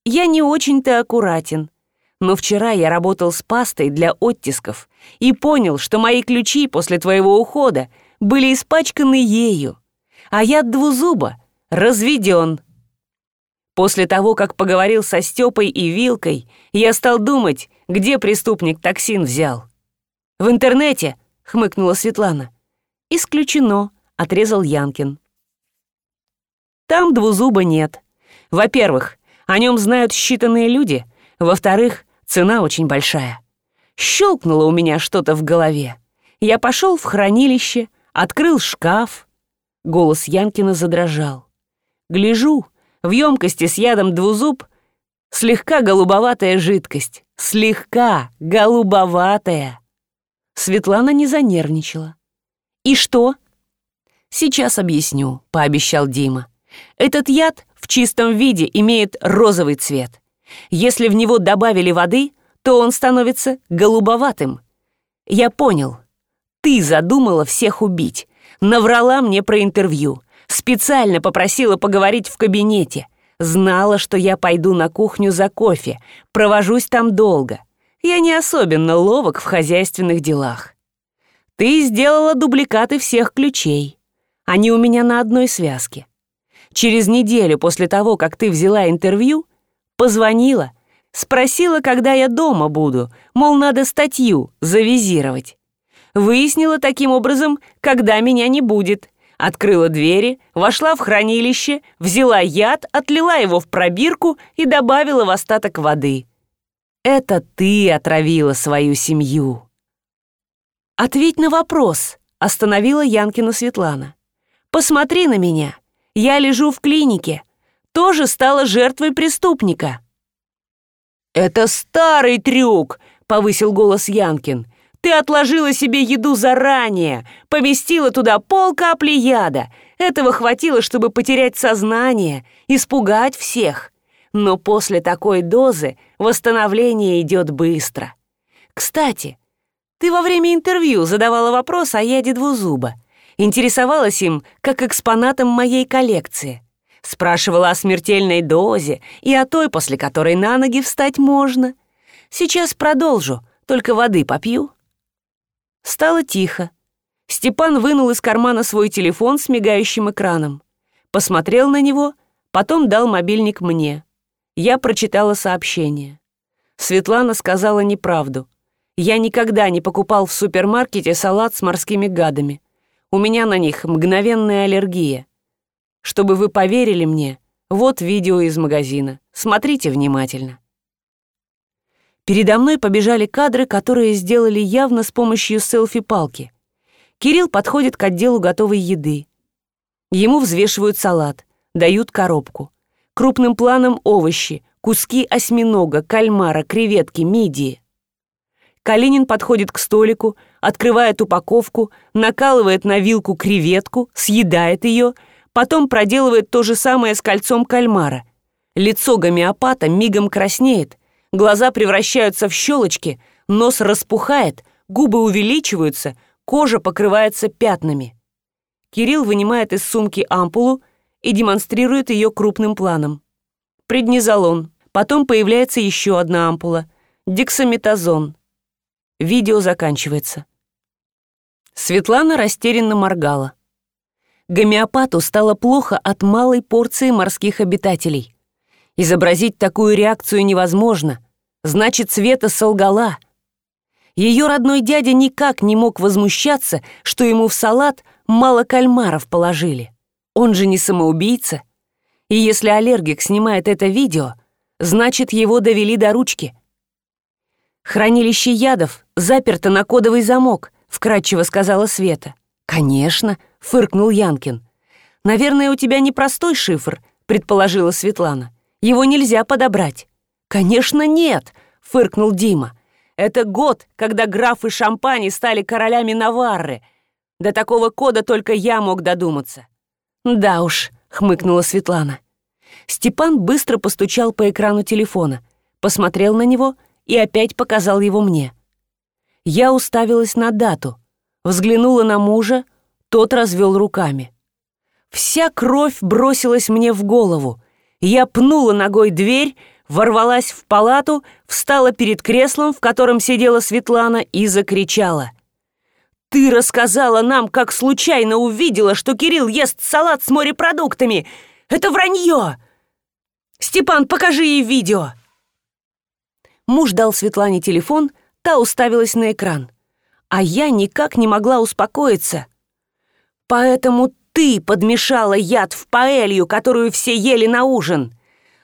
Я не очень-то аккуратен, но вчера я работал с пастой для оттисков и понял, что мои ключи после твоего ухода были испачканы ею, а яд двузуба разведен. После того, как поговорил со Степой и Вилкой, я стал думать, где преступник токсин взял. «В интернете», — хмыкнула Светлана. «Исключено», — отрезал Янкин. «Там двузуба нет. Во-первых, о нем знают считанные люди. Во-вторых, цена очень большая. Щелкнуло у меня что-то в голове. Я пошел в хранилище, открыл шкаф. Голос Янкина задрожал. Гляжу, в емкости с ядом двузуб слегка голубоватая жидкость. Слегка голубоватая. Светлана не занервничала. «И что?» «Сейчас объясню», — пообещал Дима. «Этот яд в чистом виде имеет розовый цвет. Если в него добавили воды, то он становится голубоватым. Я понял. Ты задумала всех убить. Наврала мне про интервью. Специально попросила поговорить в кабинете. Знала, что я пойду на кухню за кофе. Провожусь там долго. Я не особенно ловок в хозяйственных делах. Ты сделала дубликаты всех ключей. Они у меня на одной связке. Через неделю после того, как ты взяла интервью, позвонила, спросила, когда я дома буду, мол, надо статью завизировать. Выяснила таким образом, когда меня не будет. Открыла двери, вошла в хранилище, взяла яд, отлила его в пробирку и добавила в остаток воды. Это ты отравила свою семью. «Ответь на вопрос», — остановила Янкина Светлана. «Посмотри на меня. Я лежу в клинике. Тоже стала жертвой преступника». «Это старый трюк», — повысил голос Янкин. «Ты отложила себе еду заранее, поместила туда пол капли яда. Этого хватило, чтобы потерять сознание, испугать всех. Но после такой дозы восстановление идет быстро. Кстати, ты во время интервью задавала вопрос о яде двузуба. Интересовалась им как экспонатом моей коллекции. Спрашивала о смертельной дозе и о той, после которой на ноги встать можно. Сейчас продолжу, только воды попью. Стало тихо. Степан вынул из кармана свой телефон с мигающим экраном. Посмотрел на него, потом дал мобильник мне. Я прочитала сообщение. Светлана сказала неправду. Я никогда не покупал в супермаркете салат с морскими гадами. У меня на них мгновенная аллергия. Чтобы вы поверили мне, вот видео из магазина. Смотрите внимательно. Передо мной побежали кадры, которые сделали явно с помощью селфи-палки. Кирилл подходит к отделу готовой еды. Ему взвешивают салат, дают коробку. Крупным планом овощи, куски осьминога, кальмара, креветки, мидии. Калинин подходит к столику, открывает упаковку, накалывает на вилку креветку, съедает ее, потом проделывает то же самое с кольцом кальмара. Лицо гомеопата мигом краснеет, глаза превращаются в щелочки, нос распухает, губы увеличиваются, кожа покрывается пятнами. Кирилл вынимает из сумки ампулу и демонстрирует ее крупным планом. Преднизолон. Потом появляется еще одна ампула. Дексаметазон. Видео заканчивается. Светлана растерянно моргала. Гомеопату стало плохо от малой порции морских обитателей. Изобразить такую реакцию невозможно. Значит, Света солгала. Ее родной дядя никак не мог возмущаться, что ему в салат мало кальмаров положили. Он же не самоубийца. И если аллергик снимает это видео, значит, его довели до ручки. «Хранилище ядов заперто на кодовый замок», — вкратчиво сказала Света. «Конечно», — фыркнул Янкин. «Наверное, у тебя непростой шифр», — предположила Светлана. «Его нельзя подобрать». «Конечно, нет», — фыркнул Дима. «Это год, когда графы Шампани стали королями Наварры. До такого кода только я мог додуматься». «Да уж», — хмыкнула Светлана. Степан быстро постучал по экрану телефона, посмотрел на него — и опять показал его мне. Я уставилась на дату, взглянула на мужа, тот развел руками. Вся кровь бросилась мне в голову. Я пнула ногой дверь, ворвалась в палату, встала перед креслом, в котором сидела Светлана, и закричала. «Ты рассказала нам, как случайно увидела, что Кирилл ест салат с морепродуктами! Это вранье! Степан, покажи ей видео!» Муж дал Светлане телефон, та уставилась на экран. А я никак не могла успокоиться. «Поэтому ты подмешала яд в паэлью, которую все ели на ужин.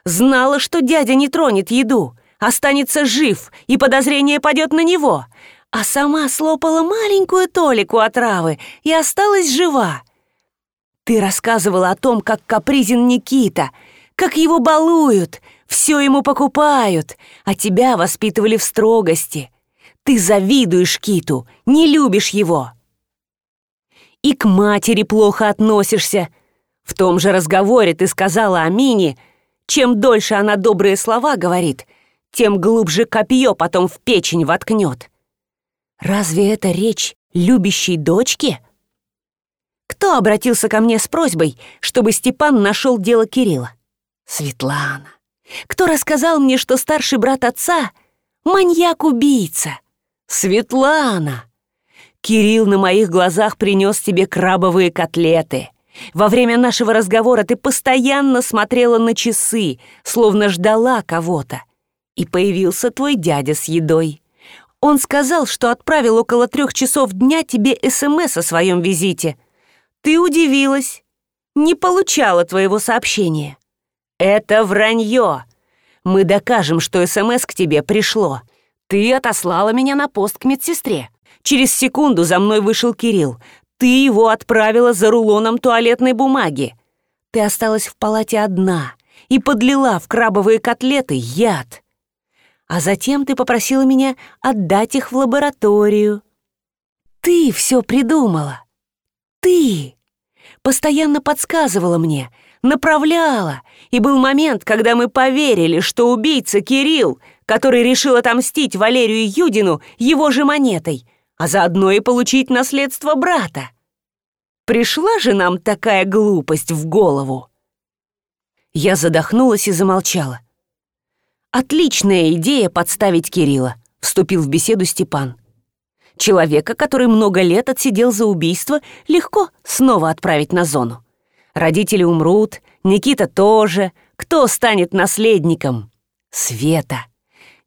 Знала, что дядя не тронет еду, останется жив, и подозрение падет на него, а сама слопала маленькую толику отравы и осталась жива. Ты рассказывала о том, как капризен Никита, как его балуют, все ему покупают, а тебя воспитывали в строгости. Ты завидуешь Киту, не любишь его и к матери плохо относишься. В том же разговоре ты сказала Амине, чем дольше она добрые слова говорит, тем глубже копье потом в печень воткнет. Разве это речь любящей дочки? Кто обратился ко мне с просьбой, чтобы Степан нашел дело Кирилла? Светлана. Кто рассказал мне, что старший брат отца — маньяк-убийца? Светлана. Кирилл на моих глазах принес тебе крабовые котлеты. Во время нашего разговора ты постоянно смотрела на часы, словно ждала кого-то. И появился твой дядя с едой. Он сказал, что отправил около трех часов дня тебе СМС о своем визите. Ты удивилась. Не получала твоего сообщения. Это вранье. Мы докажем, что СМС к тебе пришло. Ты отослала меня на пост к медсестре. Через секунду за мной вышел Кирилл. Ты его отправила за рулоном туалетной бумаги. Ты осталась в палате одна и подлила в крабовые котлеты яд. А затем ты попросила меня отдать их в лабораторию. Ты все придумала. Ты постоянно подсказывала мне, направляла, и был момент, когда мы поверили, что убийца Кирилл, который решил отомстить Валерию Юдину его же монетой — а заодно и получить наследство брата. Пришла же нам такая глупость в голову. Я задохнулась и замолчала. «Отличная идея подставить Кирилла», — вступил в беседу Степан. «Человека, который много лет отсидел за убийство, легко снова отправить на зону. Родители умрут, Никита тоже. Кто станет наследником? Света.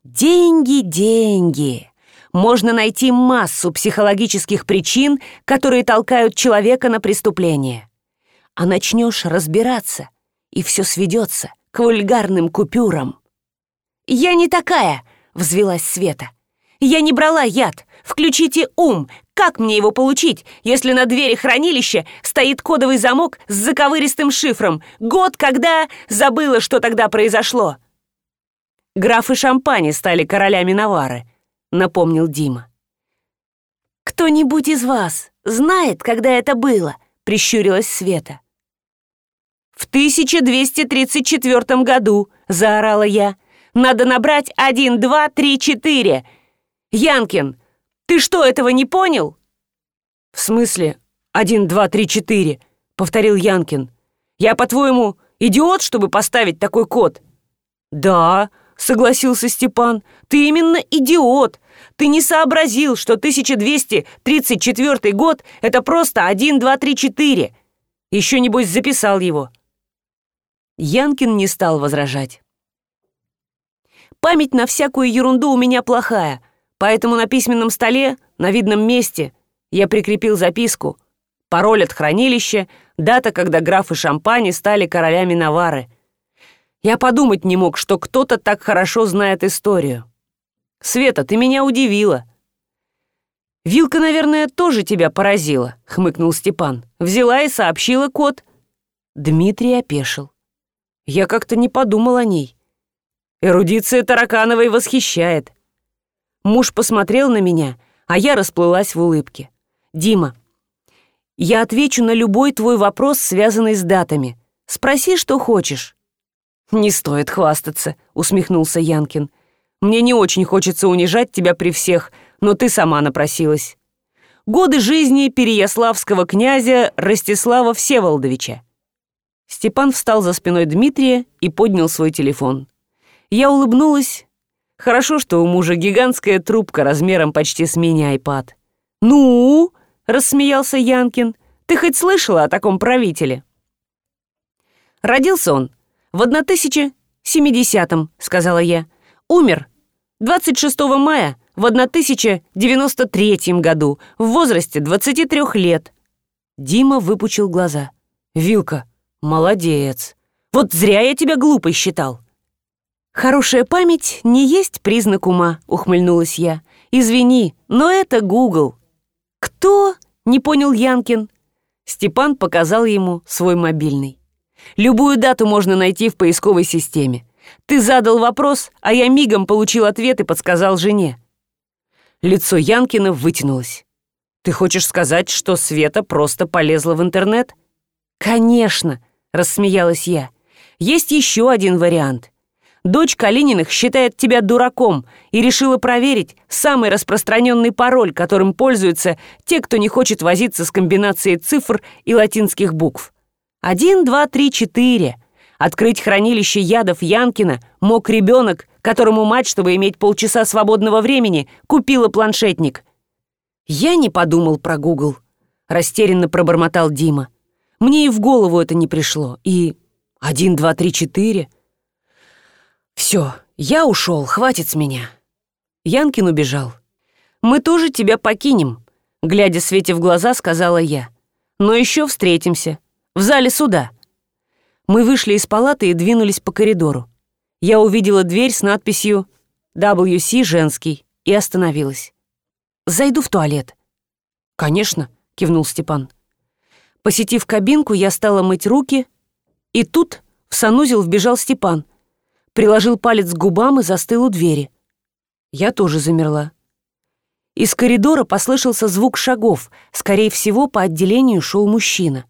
Деньги, деньги можно найти массу психологических причин, которые толкают человека на преступление. А начнешь разбираться, и все сведется к вульгарным купюрам. «Я не такая!» — взвелась Света. «Я не брала яд! Включите ум! Как мне его получить, если на двери хранилища стоит кодовый замок с заковыристым шифром? Год, когда... Забыла, что тогда произошло!» Графы Шампани стали королями Навары — напомнил Дима. «Кто-нибудь из вас знает, когда это было?» — прищурилась Света. «В 1234 году!» — заорала я. «Надо набрать один, два, три, четыре! Янкин, ты что, этого не понял?» «В смысле один, два, три, четыре?» — повторил Янкин. «Я, по-твоему, идиот, чтобы поставить такой код?» «Да», — согласился Степан, — «ты именно идиот. Ты не сообразил, что 1234 год — это просто 1, 2, 3, 4. Еще, небось, записал его». Янкин не стал возражать. «Память на всякую ерунду у меня плохая, поэтому на письменном столе, на видном месте, я прикрепил записку, пароль от хранилища, дата, когда графы Шампани стали королями Навары. Я подумать не мог, что кто-то так хорошо знает историю. Света, ты меня удивила. Вилка, наверное, тоже тебя поразила, хмыкнул Степан. Взяла и сообщила кот. Дмитрий опешил. Я как-то не подумал о ней. Эрудиция Таракановой восхищает. Муж посмотрел на меня, а я расплылась в улыбке. «Дима, я отвечу на любой твой вопрос, связанный с датами. Спроси, что хочешь». «Не стоит хвастаться», — усмехнулся Янкин. Мне не очень хочется унижать тебя при всех, но ты сама напросилась. Годы жизни переяславского князя Ростислава Всеволодовича. Степан встал за спиной Дмитрия и поднял свой телефон. Я улыбнулась. Хорошо, что у мужа гигантская трубка размером почти с мини-айпад. «Ну?» — рассмеялся Янкин. «Ты хоть слышала о таком правителе?» Родился он в 1070-м, сказала я. Умер 26 мая в 1093 году в возрасте 23 лет. Дима выпучил глаза. «Вилка, молодец. Вот зря я тебя глупой считал». «Хорошая память не есть признак ума», — ухмыльнулась я. «Извини, но это Гугл». «Кто?» — не понял Янкин. Степан показал ему свой мобильный. Любую дату можно найти в поисковой системе. Ты задал вопрос, а я мигом получил ответ и подсказал жене. Лицо Янкина вытянулось. Ты хочешь сказать, что Света просто полезла в интернет? Конечно, рассмеялась я. Есть еще один вариант. Дочь Калининых считает тебя дураком и решила проверить самый распространенный пароль, которым пользуются те, кто не хочет возиться с комбинацией цифр и латинских букв. Один, два, три, четыре. Открыть хранилище ядов Янкина мог ребенок, которому мать, чтобы иметь полчаса свободного времени, купила планшетник. Я не подумал про Гугл. Растерянно пробормотал Дима. Мне и в голову это не пришло. И один, два, три, четыре. Все, я ушел, хватит с меня. Янкин убежал. Мы тоже тебя покинем, глядя Свете в глаза, сказала я. Но еще встретимся. В зале суда. Мы вышли из палаты и двинулись по коридору. Я увидела дверь с надписью «WC женский» и остановилась. «Зайду в туалет». «Конечно», — кивнул Степан. Посетив кабинку, я стала мыть руки, и тут в санузел вбежал Степан. Приложил палец к губам и застыл у двери. Я тоже замерла. Из коридора послышался звук шагов. Скорее всего, по отделению шел мужчина.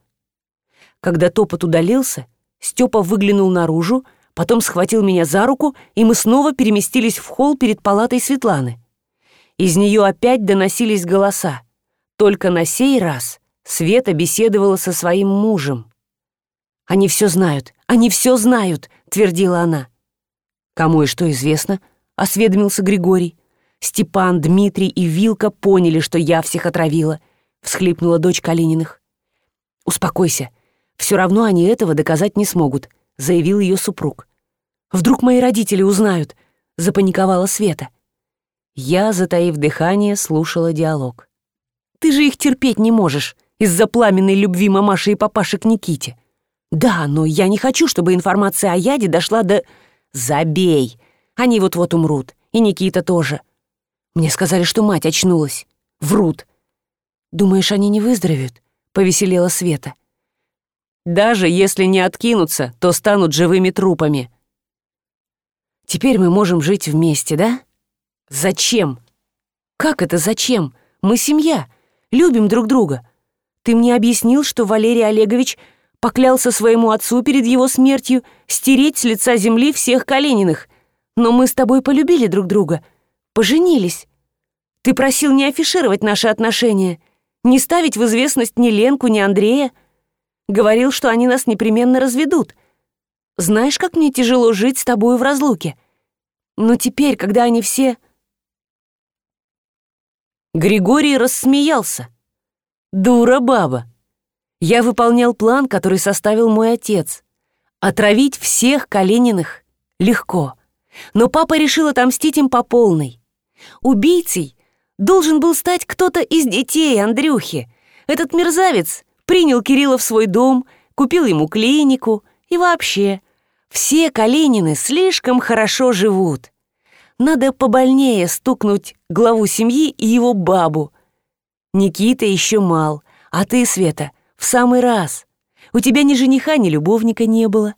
Когда топот удалился, Степа выглянул наружу, потом схватил меня за руку, и мы снова переместились в холл перед палатой Светланы. Из нее опять доносились голоса. Только на сей раз Света беседовала со своим мужем. «Они все знают, они все знают», — твердила она. «Кому и что известно?» — осведомился Григорий. «Степан, Дмитрий и Вилка поняли, что я всех отравила», — всхлипнула дочь Калининых. «Успокойся, все равно они этого доказать не смогут», — заявил ее супруг. «Вдруг мои родители узнают?» — запаниковала Света. Я, затаив дыхание, слушала диалог. «Ты же их терпеть не можешь из-за пламенной любви мамаши и папаши к Никите. Да, но я не хочу, чтобы информация о яде дошла до... Забей! Они вот-вот умрут, и Никита тоже. Мне сказали, что мать очнулась. Врут. Думаешь, они не выздоровеют?» — повеселела Света. Даже если не откинутся, то станут живыми трупами. Теперь мы можем жить вместе, да? Зачем? Как это зачем? Мы семья, любим друг друга. Ты мне объяснил, что Валерий Олегович поклялся своему отцу перед его смертью стереть с лица земли всех Калениных. Но мы с тобой полюбили друг друга, поженились. Ты просил не афишировать наши отношения, не ставить в известность ни Ленку, ни Андрея. Говорил, что они нас непременно разведут. Знаешь, как мне тяжело жить с тобой в разлуке? Но теперь, когда они все...» Григорий рассмеялся. «Дура баба! Я выполнял план, который составил мой отец. Отравить всех Калениных легко. Но папа решил отомстить им по полной. Убийцей должен был стать кто-то из детей Андрюхи. Этот мерзавец принял Кирилла в свой дом, купил ему клинику и вообще. Все Калинины слишком хорошо живут. Надо побольнее стукнуть главу семьи и его бабу. Никита еще мал, а ты, Света, в самый раз. У тебя ни жениха, ни любовника не было.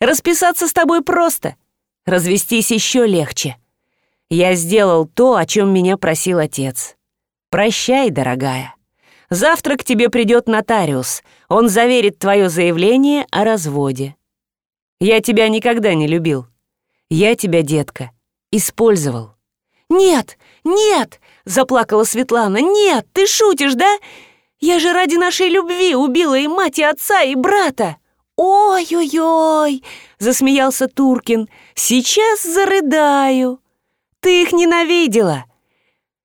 Расписаться с тобой просто, развестись еще легче. Я сделал то, о чем меня просил отец. Прощай, дорогая. Завтра к тебе придет нотариус. Он заверит твое заявление о разводе. Я тебя никогда не любил. Я тебя, детка, использовал. «Нет, нет!» — заплакала Светлана. «Нет, ты шутишь, да? Я же ради нашей любви убила и мать, и отца, и брата!» «Ой-ой-ой!» — засмеялся Туркин. Сейчас зарыдаю. Ты их ненавидела.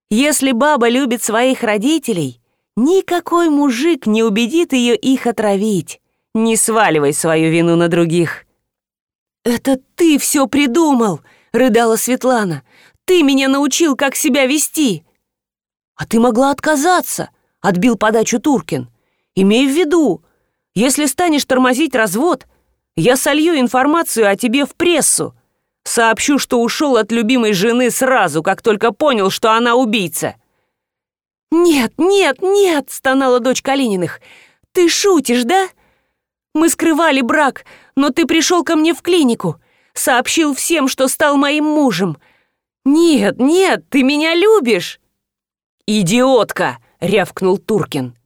Если баба любит своих родителей, никакой мужик не убедит ее их отравить. Не сваливай свою вину на других. «Это ты все придумал!» — рыдала Светлана. «Ты меня научил, как себя вести!» «А ты могла отказаться!» — отбил подачу Туркин. «Имей в виду, если станешь тормозить развод, я солью информацию о тебе в прессу. Сообщу, что ушел от любимой жены сразу, как только понял, что она убийца». «Нет, нет, нет!» — стонала дочь Калининых. «Ты шутишь, да? Мы скрывали брак, но ты пришел ко мне в клинику, сообщил всем, что стал моим мужем. Нет, нет, ты меня любишь!» «Идиотка!» — рявкнул Туркин.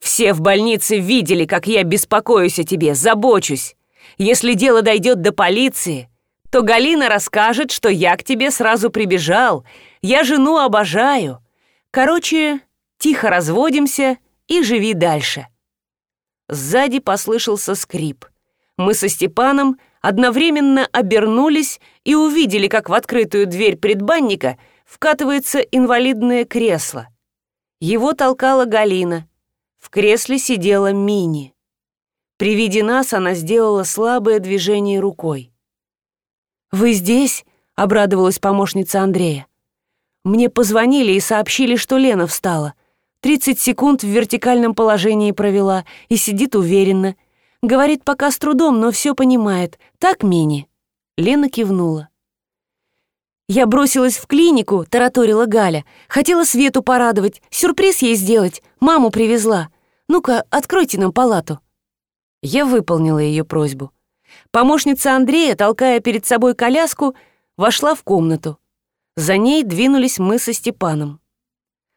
«Все в больнице видели, как я беспокоюсь о тебе, забочусь. Если дело дойдет до полиции, то Галина расскажет, что я к тебе сразу прибежал, я жену обожаю. Короче, тихо разводимся и живи дальше». Сзади послышался скрип. Мы со Степаном одновременно обернулись и увидели, как в открытую дверь предбанника вкатывается инвалидное кресло. Его толкала Галина. В кресле сидела Мини. При виде нас она сделала слабое движение рукой. «Вы здесь?» — обрадовалась помощница Андрея. Мне позвонили и сообщили, что Лена встала. Тридцать секунд в вертикальном положении провела и сидит уверенно. Говорит пока с трудом, но все понимает. Так, Мини?» Лена кивнула. «Я бросилась в клинику», — тараторила Галя. «Хотела Свету порадовать, сюрприз ей сделать. Маму привезла. Ну-ка, откройте нам палату». Я выполнила ее просьбу. Помощница Андрея, толкая перед собой коляску, вошла в комнату. За ней двинулись мы со Степаном.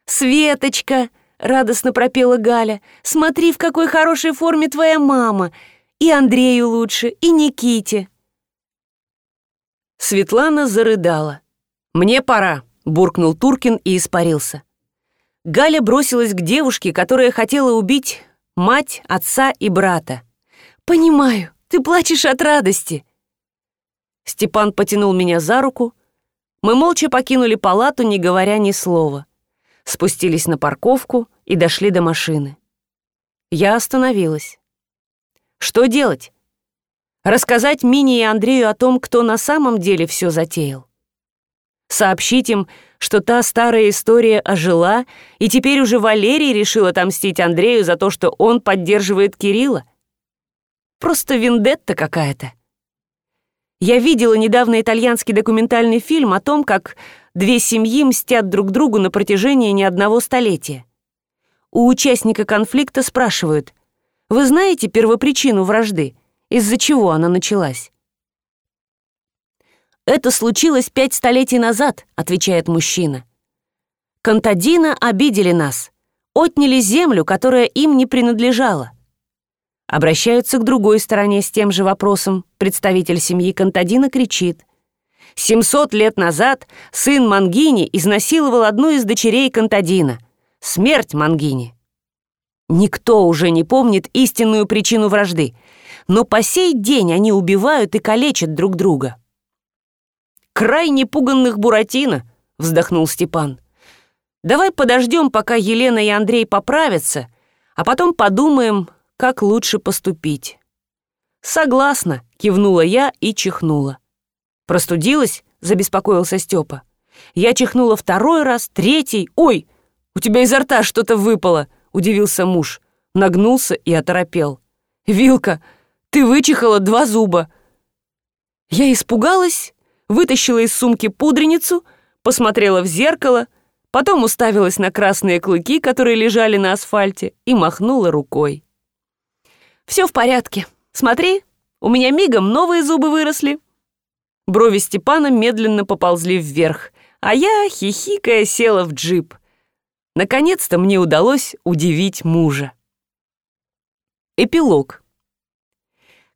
«Светочка!» — радостно пропела Галя. «Смотри, в какой хорошей форме твоя мама! И Андрею лучше, и Никите!» Светлана зарыдала. «Мне пора», — буркнул Туркин и испарился. Галя бросилась к девушке, которая хотела убить мать, отца и брата. «Понимаю, ты плачешь от радости!» Степан потянул меня за руку. Мы молча покинули палату, не говоря ни слова. Спустились на парковку и дошли до машины. Я остановилась. Что делать? Рассказать Мине и Андрею о том, кто на самом деле все затеял. Сообщить им, что та старая история ожила, и теперь уже Валерий решил отомстить Андрею за то, что он поддерживает Кирилла. Просто вендетта какая-то. Я видела недавно итальянский документальный фильм о том, как две семьи мстят друг другу на протяжении не одного столетия. У участника конфликта спрашивают, «Вы знаете первопричину вражды? Из-за чего она началась?» «Это случилось пять столетий назад», — отвечает мужчина. «Кантадина обидели нас, отняли землю, которая им не принадлежала. Обращаются к другой стороне с тем же вопросом. Представитель семьи Кантадина кричит. 700 лет назад сын Мангини изнасиловал одну из дочерей Кантадина. Смерть Мангини. Никто уже не помнит истинную причину вражды, но по сей день они убивают и калечат друг друга. «Крайне пуганных Буратино», — вздохнул Степан. «Давай подождем, пока Елена и Андрей поправятся, а потом подумаем, как лучше поступить. «Согласна», — кивнула я и чихнула. «Простудилась?» — забеспокоился Степа. Я чихнула второй раз, третий. «Ой, у тебя изо рта что-то выпало!» — удивился муж. Нагнулся и оторопел. «Вилка, ты вычихала два зуба!» Я испугалась, вытащила из сумки пудреницу, посмотрела в зеркало, потом уставилась на красные клыки, которые лежали на асфальте, и махнула рукой. Все в порядке. Смотри, у меня мигом новые зубы выросли». Брови Степана медленно поползли вверх, а я, хихикая, села в джип. Наконец-то мне удалось удивить мужа. Эпилог.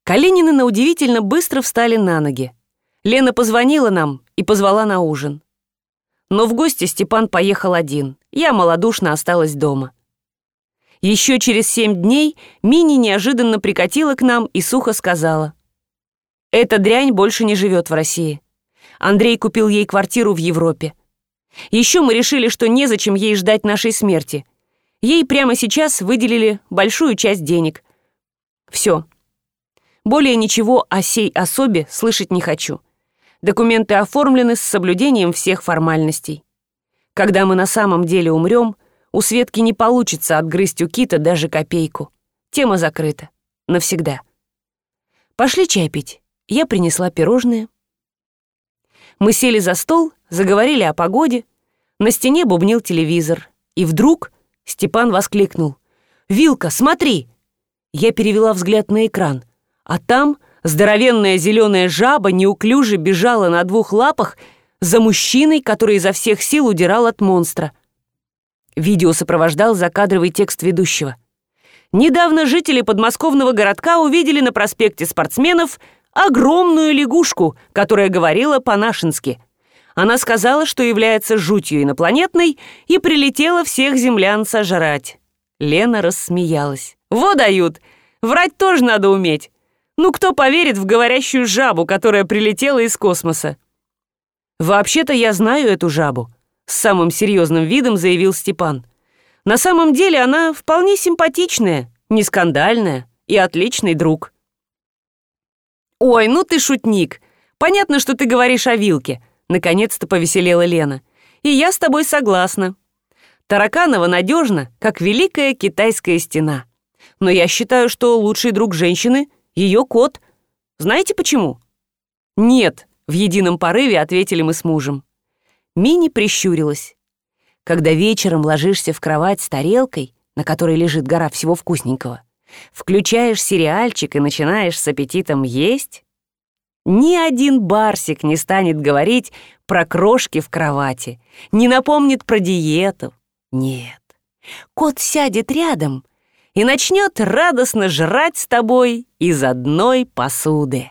Калинины на удивительно быстро встали на ноги. Лена позвонила нам и позвала на ужин. Но в гости Степан поехал один. Я малодушно осталась дома. Еще через семь дней Мини неожиданно прикатила к нам и сухо сказала. Эта дрянь больше не живет в России. Андрей купил ей квартиру в Европе. Еще мы решили, что незачем ей ждать нашей смерти. Ей прямо сейчас выделили большую часть денег. Все. Более ничего о сей особе слышать не хочу. Документы оформлены с соблюдением всех формальностей. Когда мы на самом деле умрем, у Светки не получится отгрызть у Кита даже копейку. Тема закрыта. Навсегда. Пошли чай пить. Я принесла пирожные. Мы сели за стол, заговорили о погоде. На стене бубнил телевизор. И вдруг Степан воскликнул. «Вилка, смотри!» Я перевела взгляд на экран, а там здоровенная зеленая жаба неуклюже бежала на двух лапах за мужчиной, который изо всех сил удирал от монстра. Видео сопровождал закадровый текст ведущего. Недавно жители подмосковного городка увидели на проспекте спортсменов огромную лягушку, которая говорила по-нашенски. Она сказала, что является жутью инопланетной и прилетела всех землян сожрать. Лена рассмеялась. «Во дают! Врать тоже надо уметь! Ну кто поверит в говорящую жабу, которая прилетела из космоса?» «Вообще-то я знаю эту жабу», — с самым серьезным видом заявил Степан. «На самом деле она вполне симпатичная, не скандальная и отличный друг». «Ой, ну ты шутник! Понятно, что ты говоришь о вилке», — наконец-то повеселела Лена. «И я с тобой согласна. Тараканова надежна, как великая китайская стена. Но я считаю, что лучший друг женщины — ее кот. Знаете почему?» «Нет», — в едином порыве ответили мы с мужем. Мини прищурилась. Когда вечером ложишься в кровать с тарелкой, на которой лежит гора всего вкусненького, включаешь сериальчик и начинаешь с аппетитом есть, ни один барсик не станет говорить про крошки в кровати, не напомнит про диету. Нет, кот сядет рядом и начнет радостно жрать с тобой из одной посуды.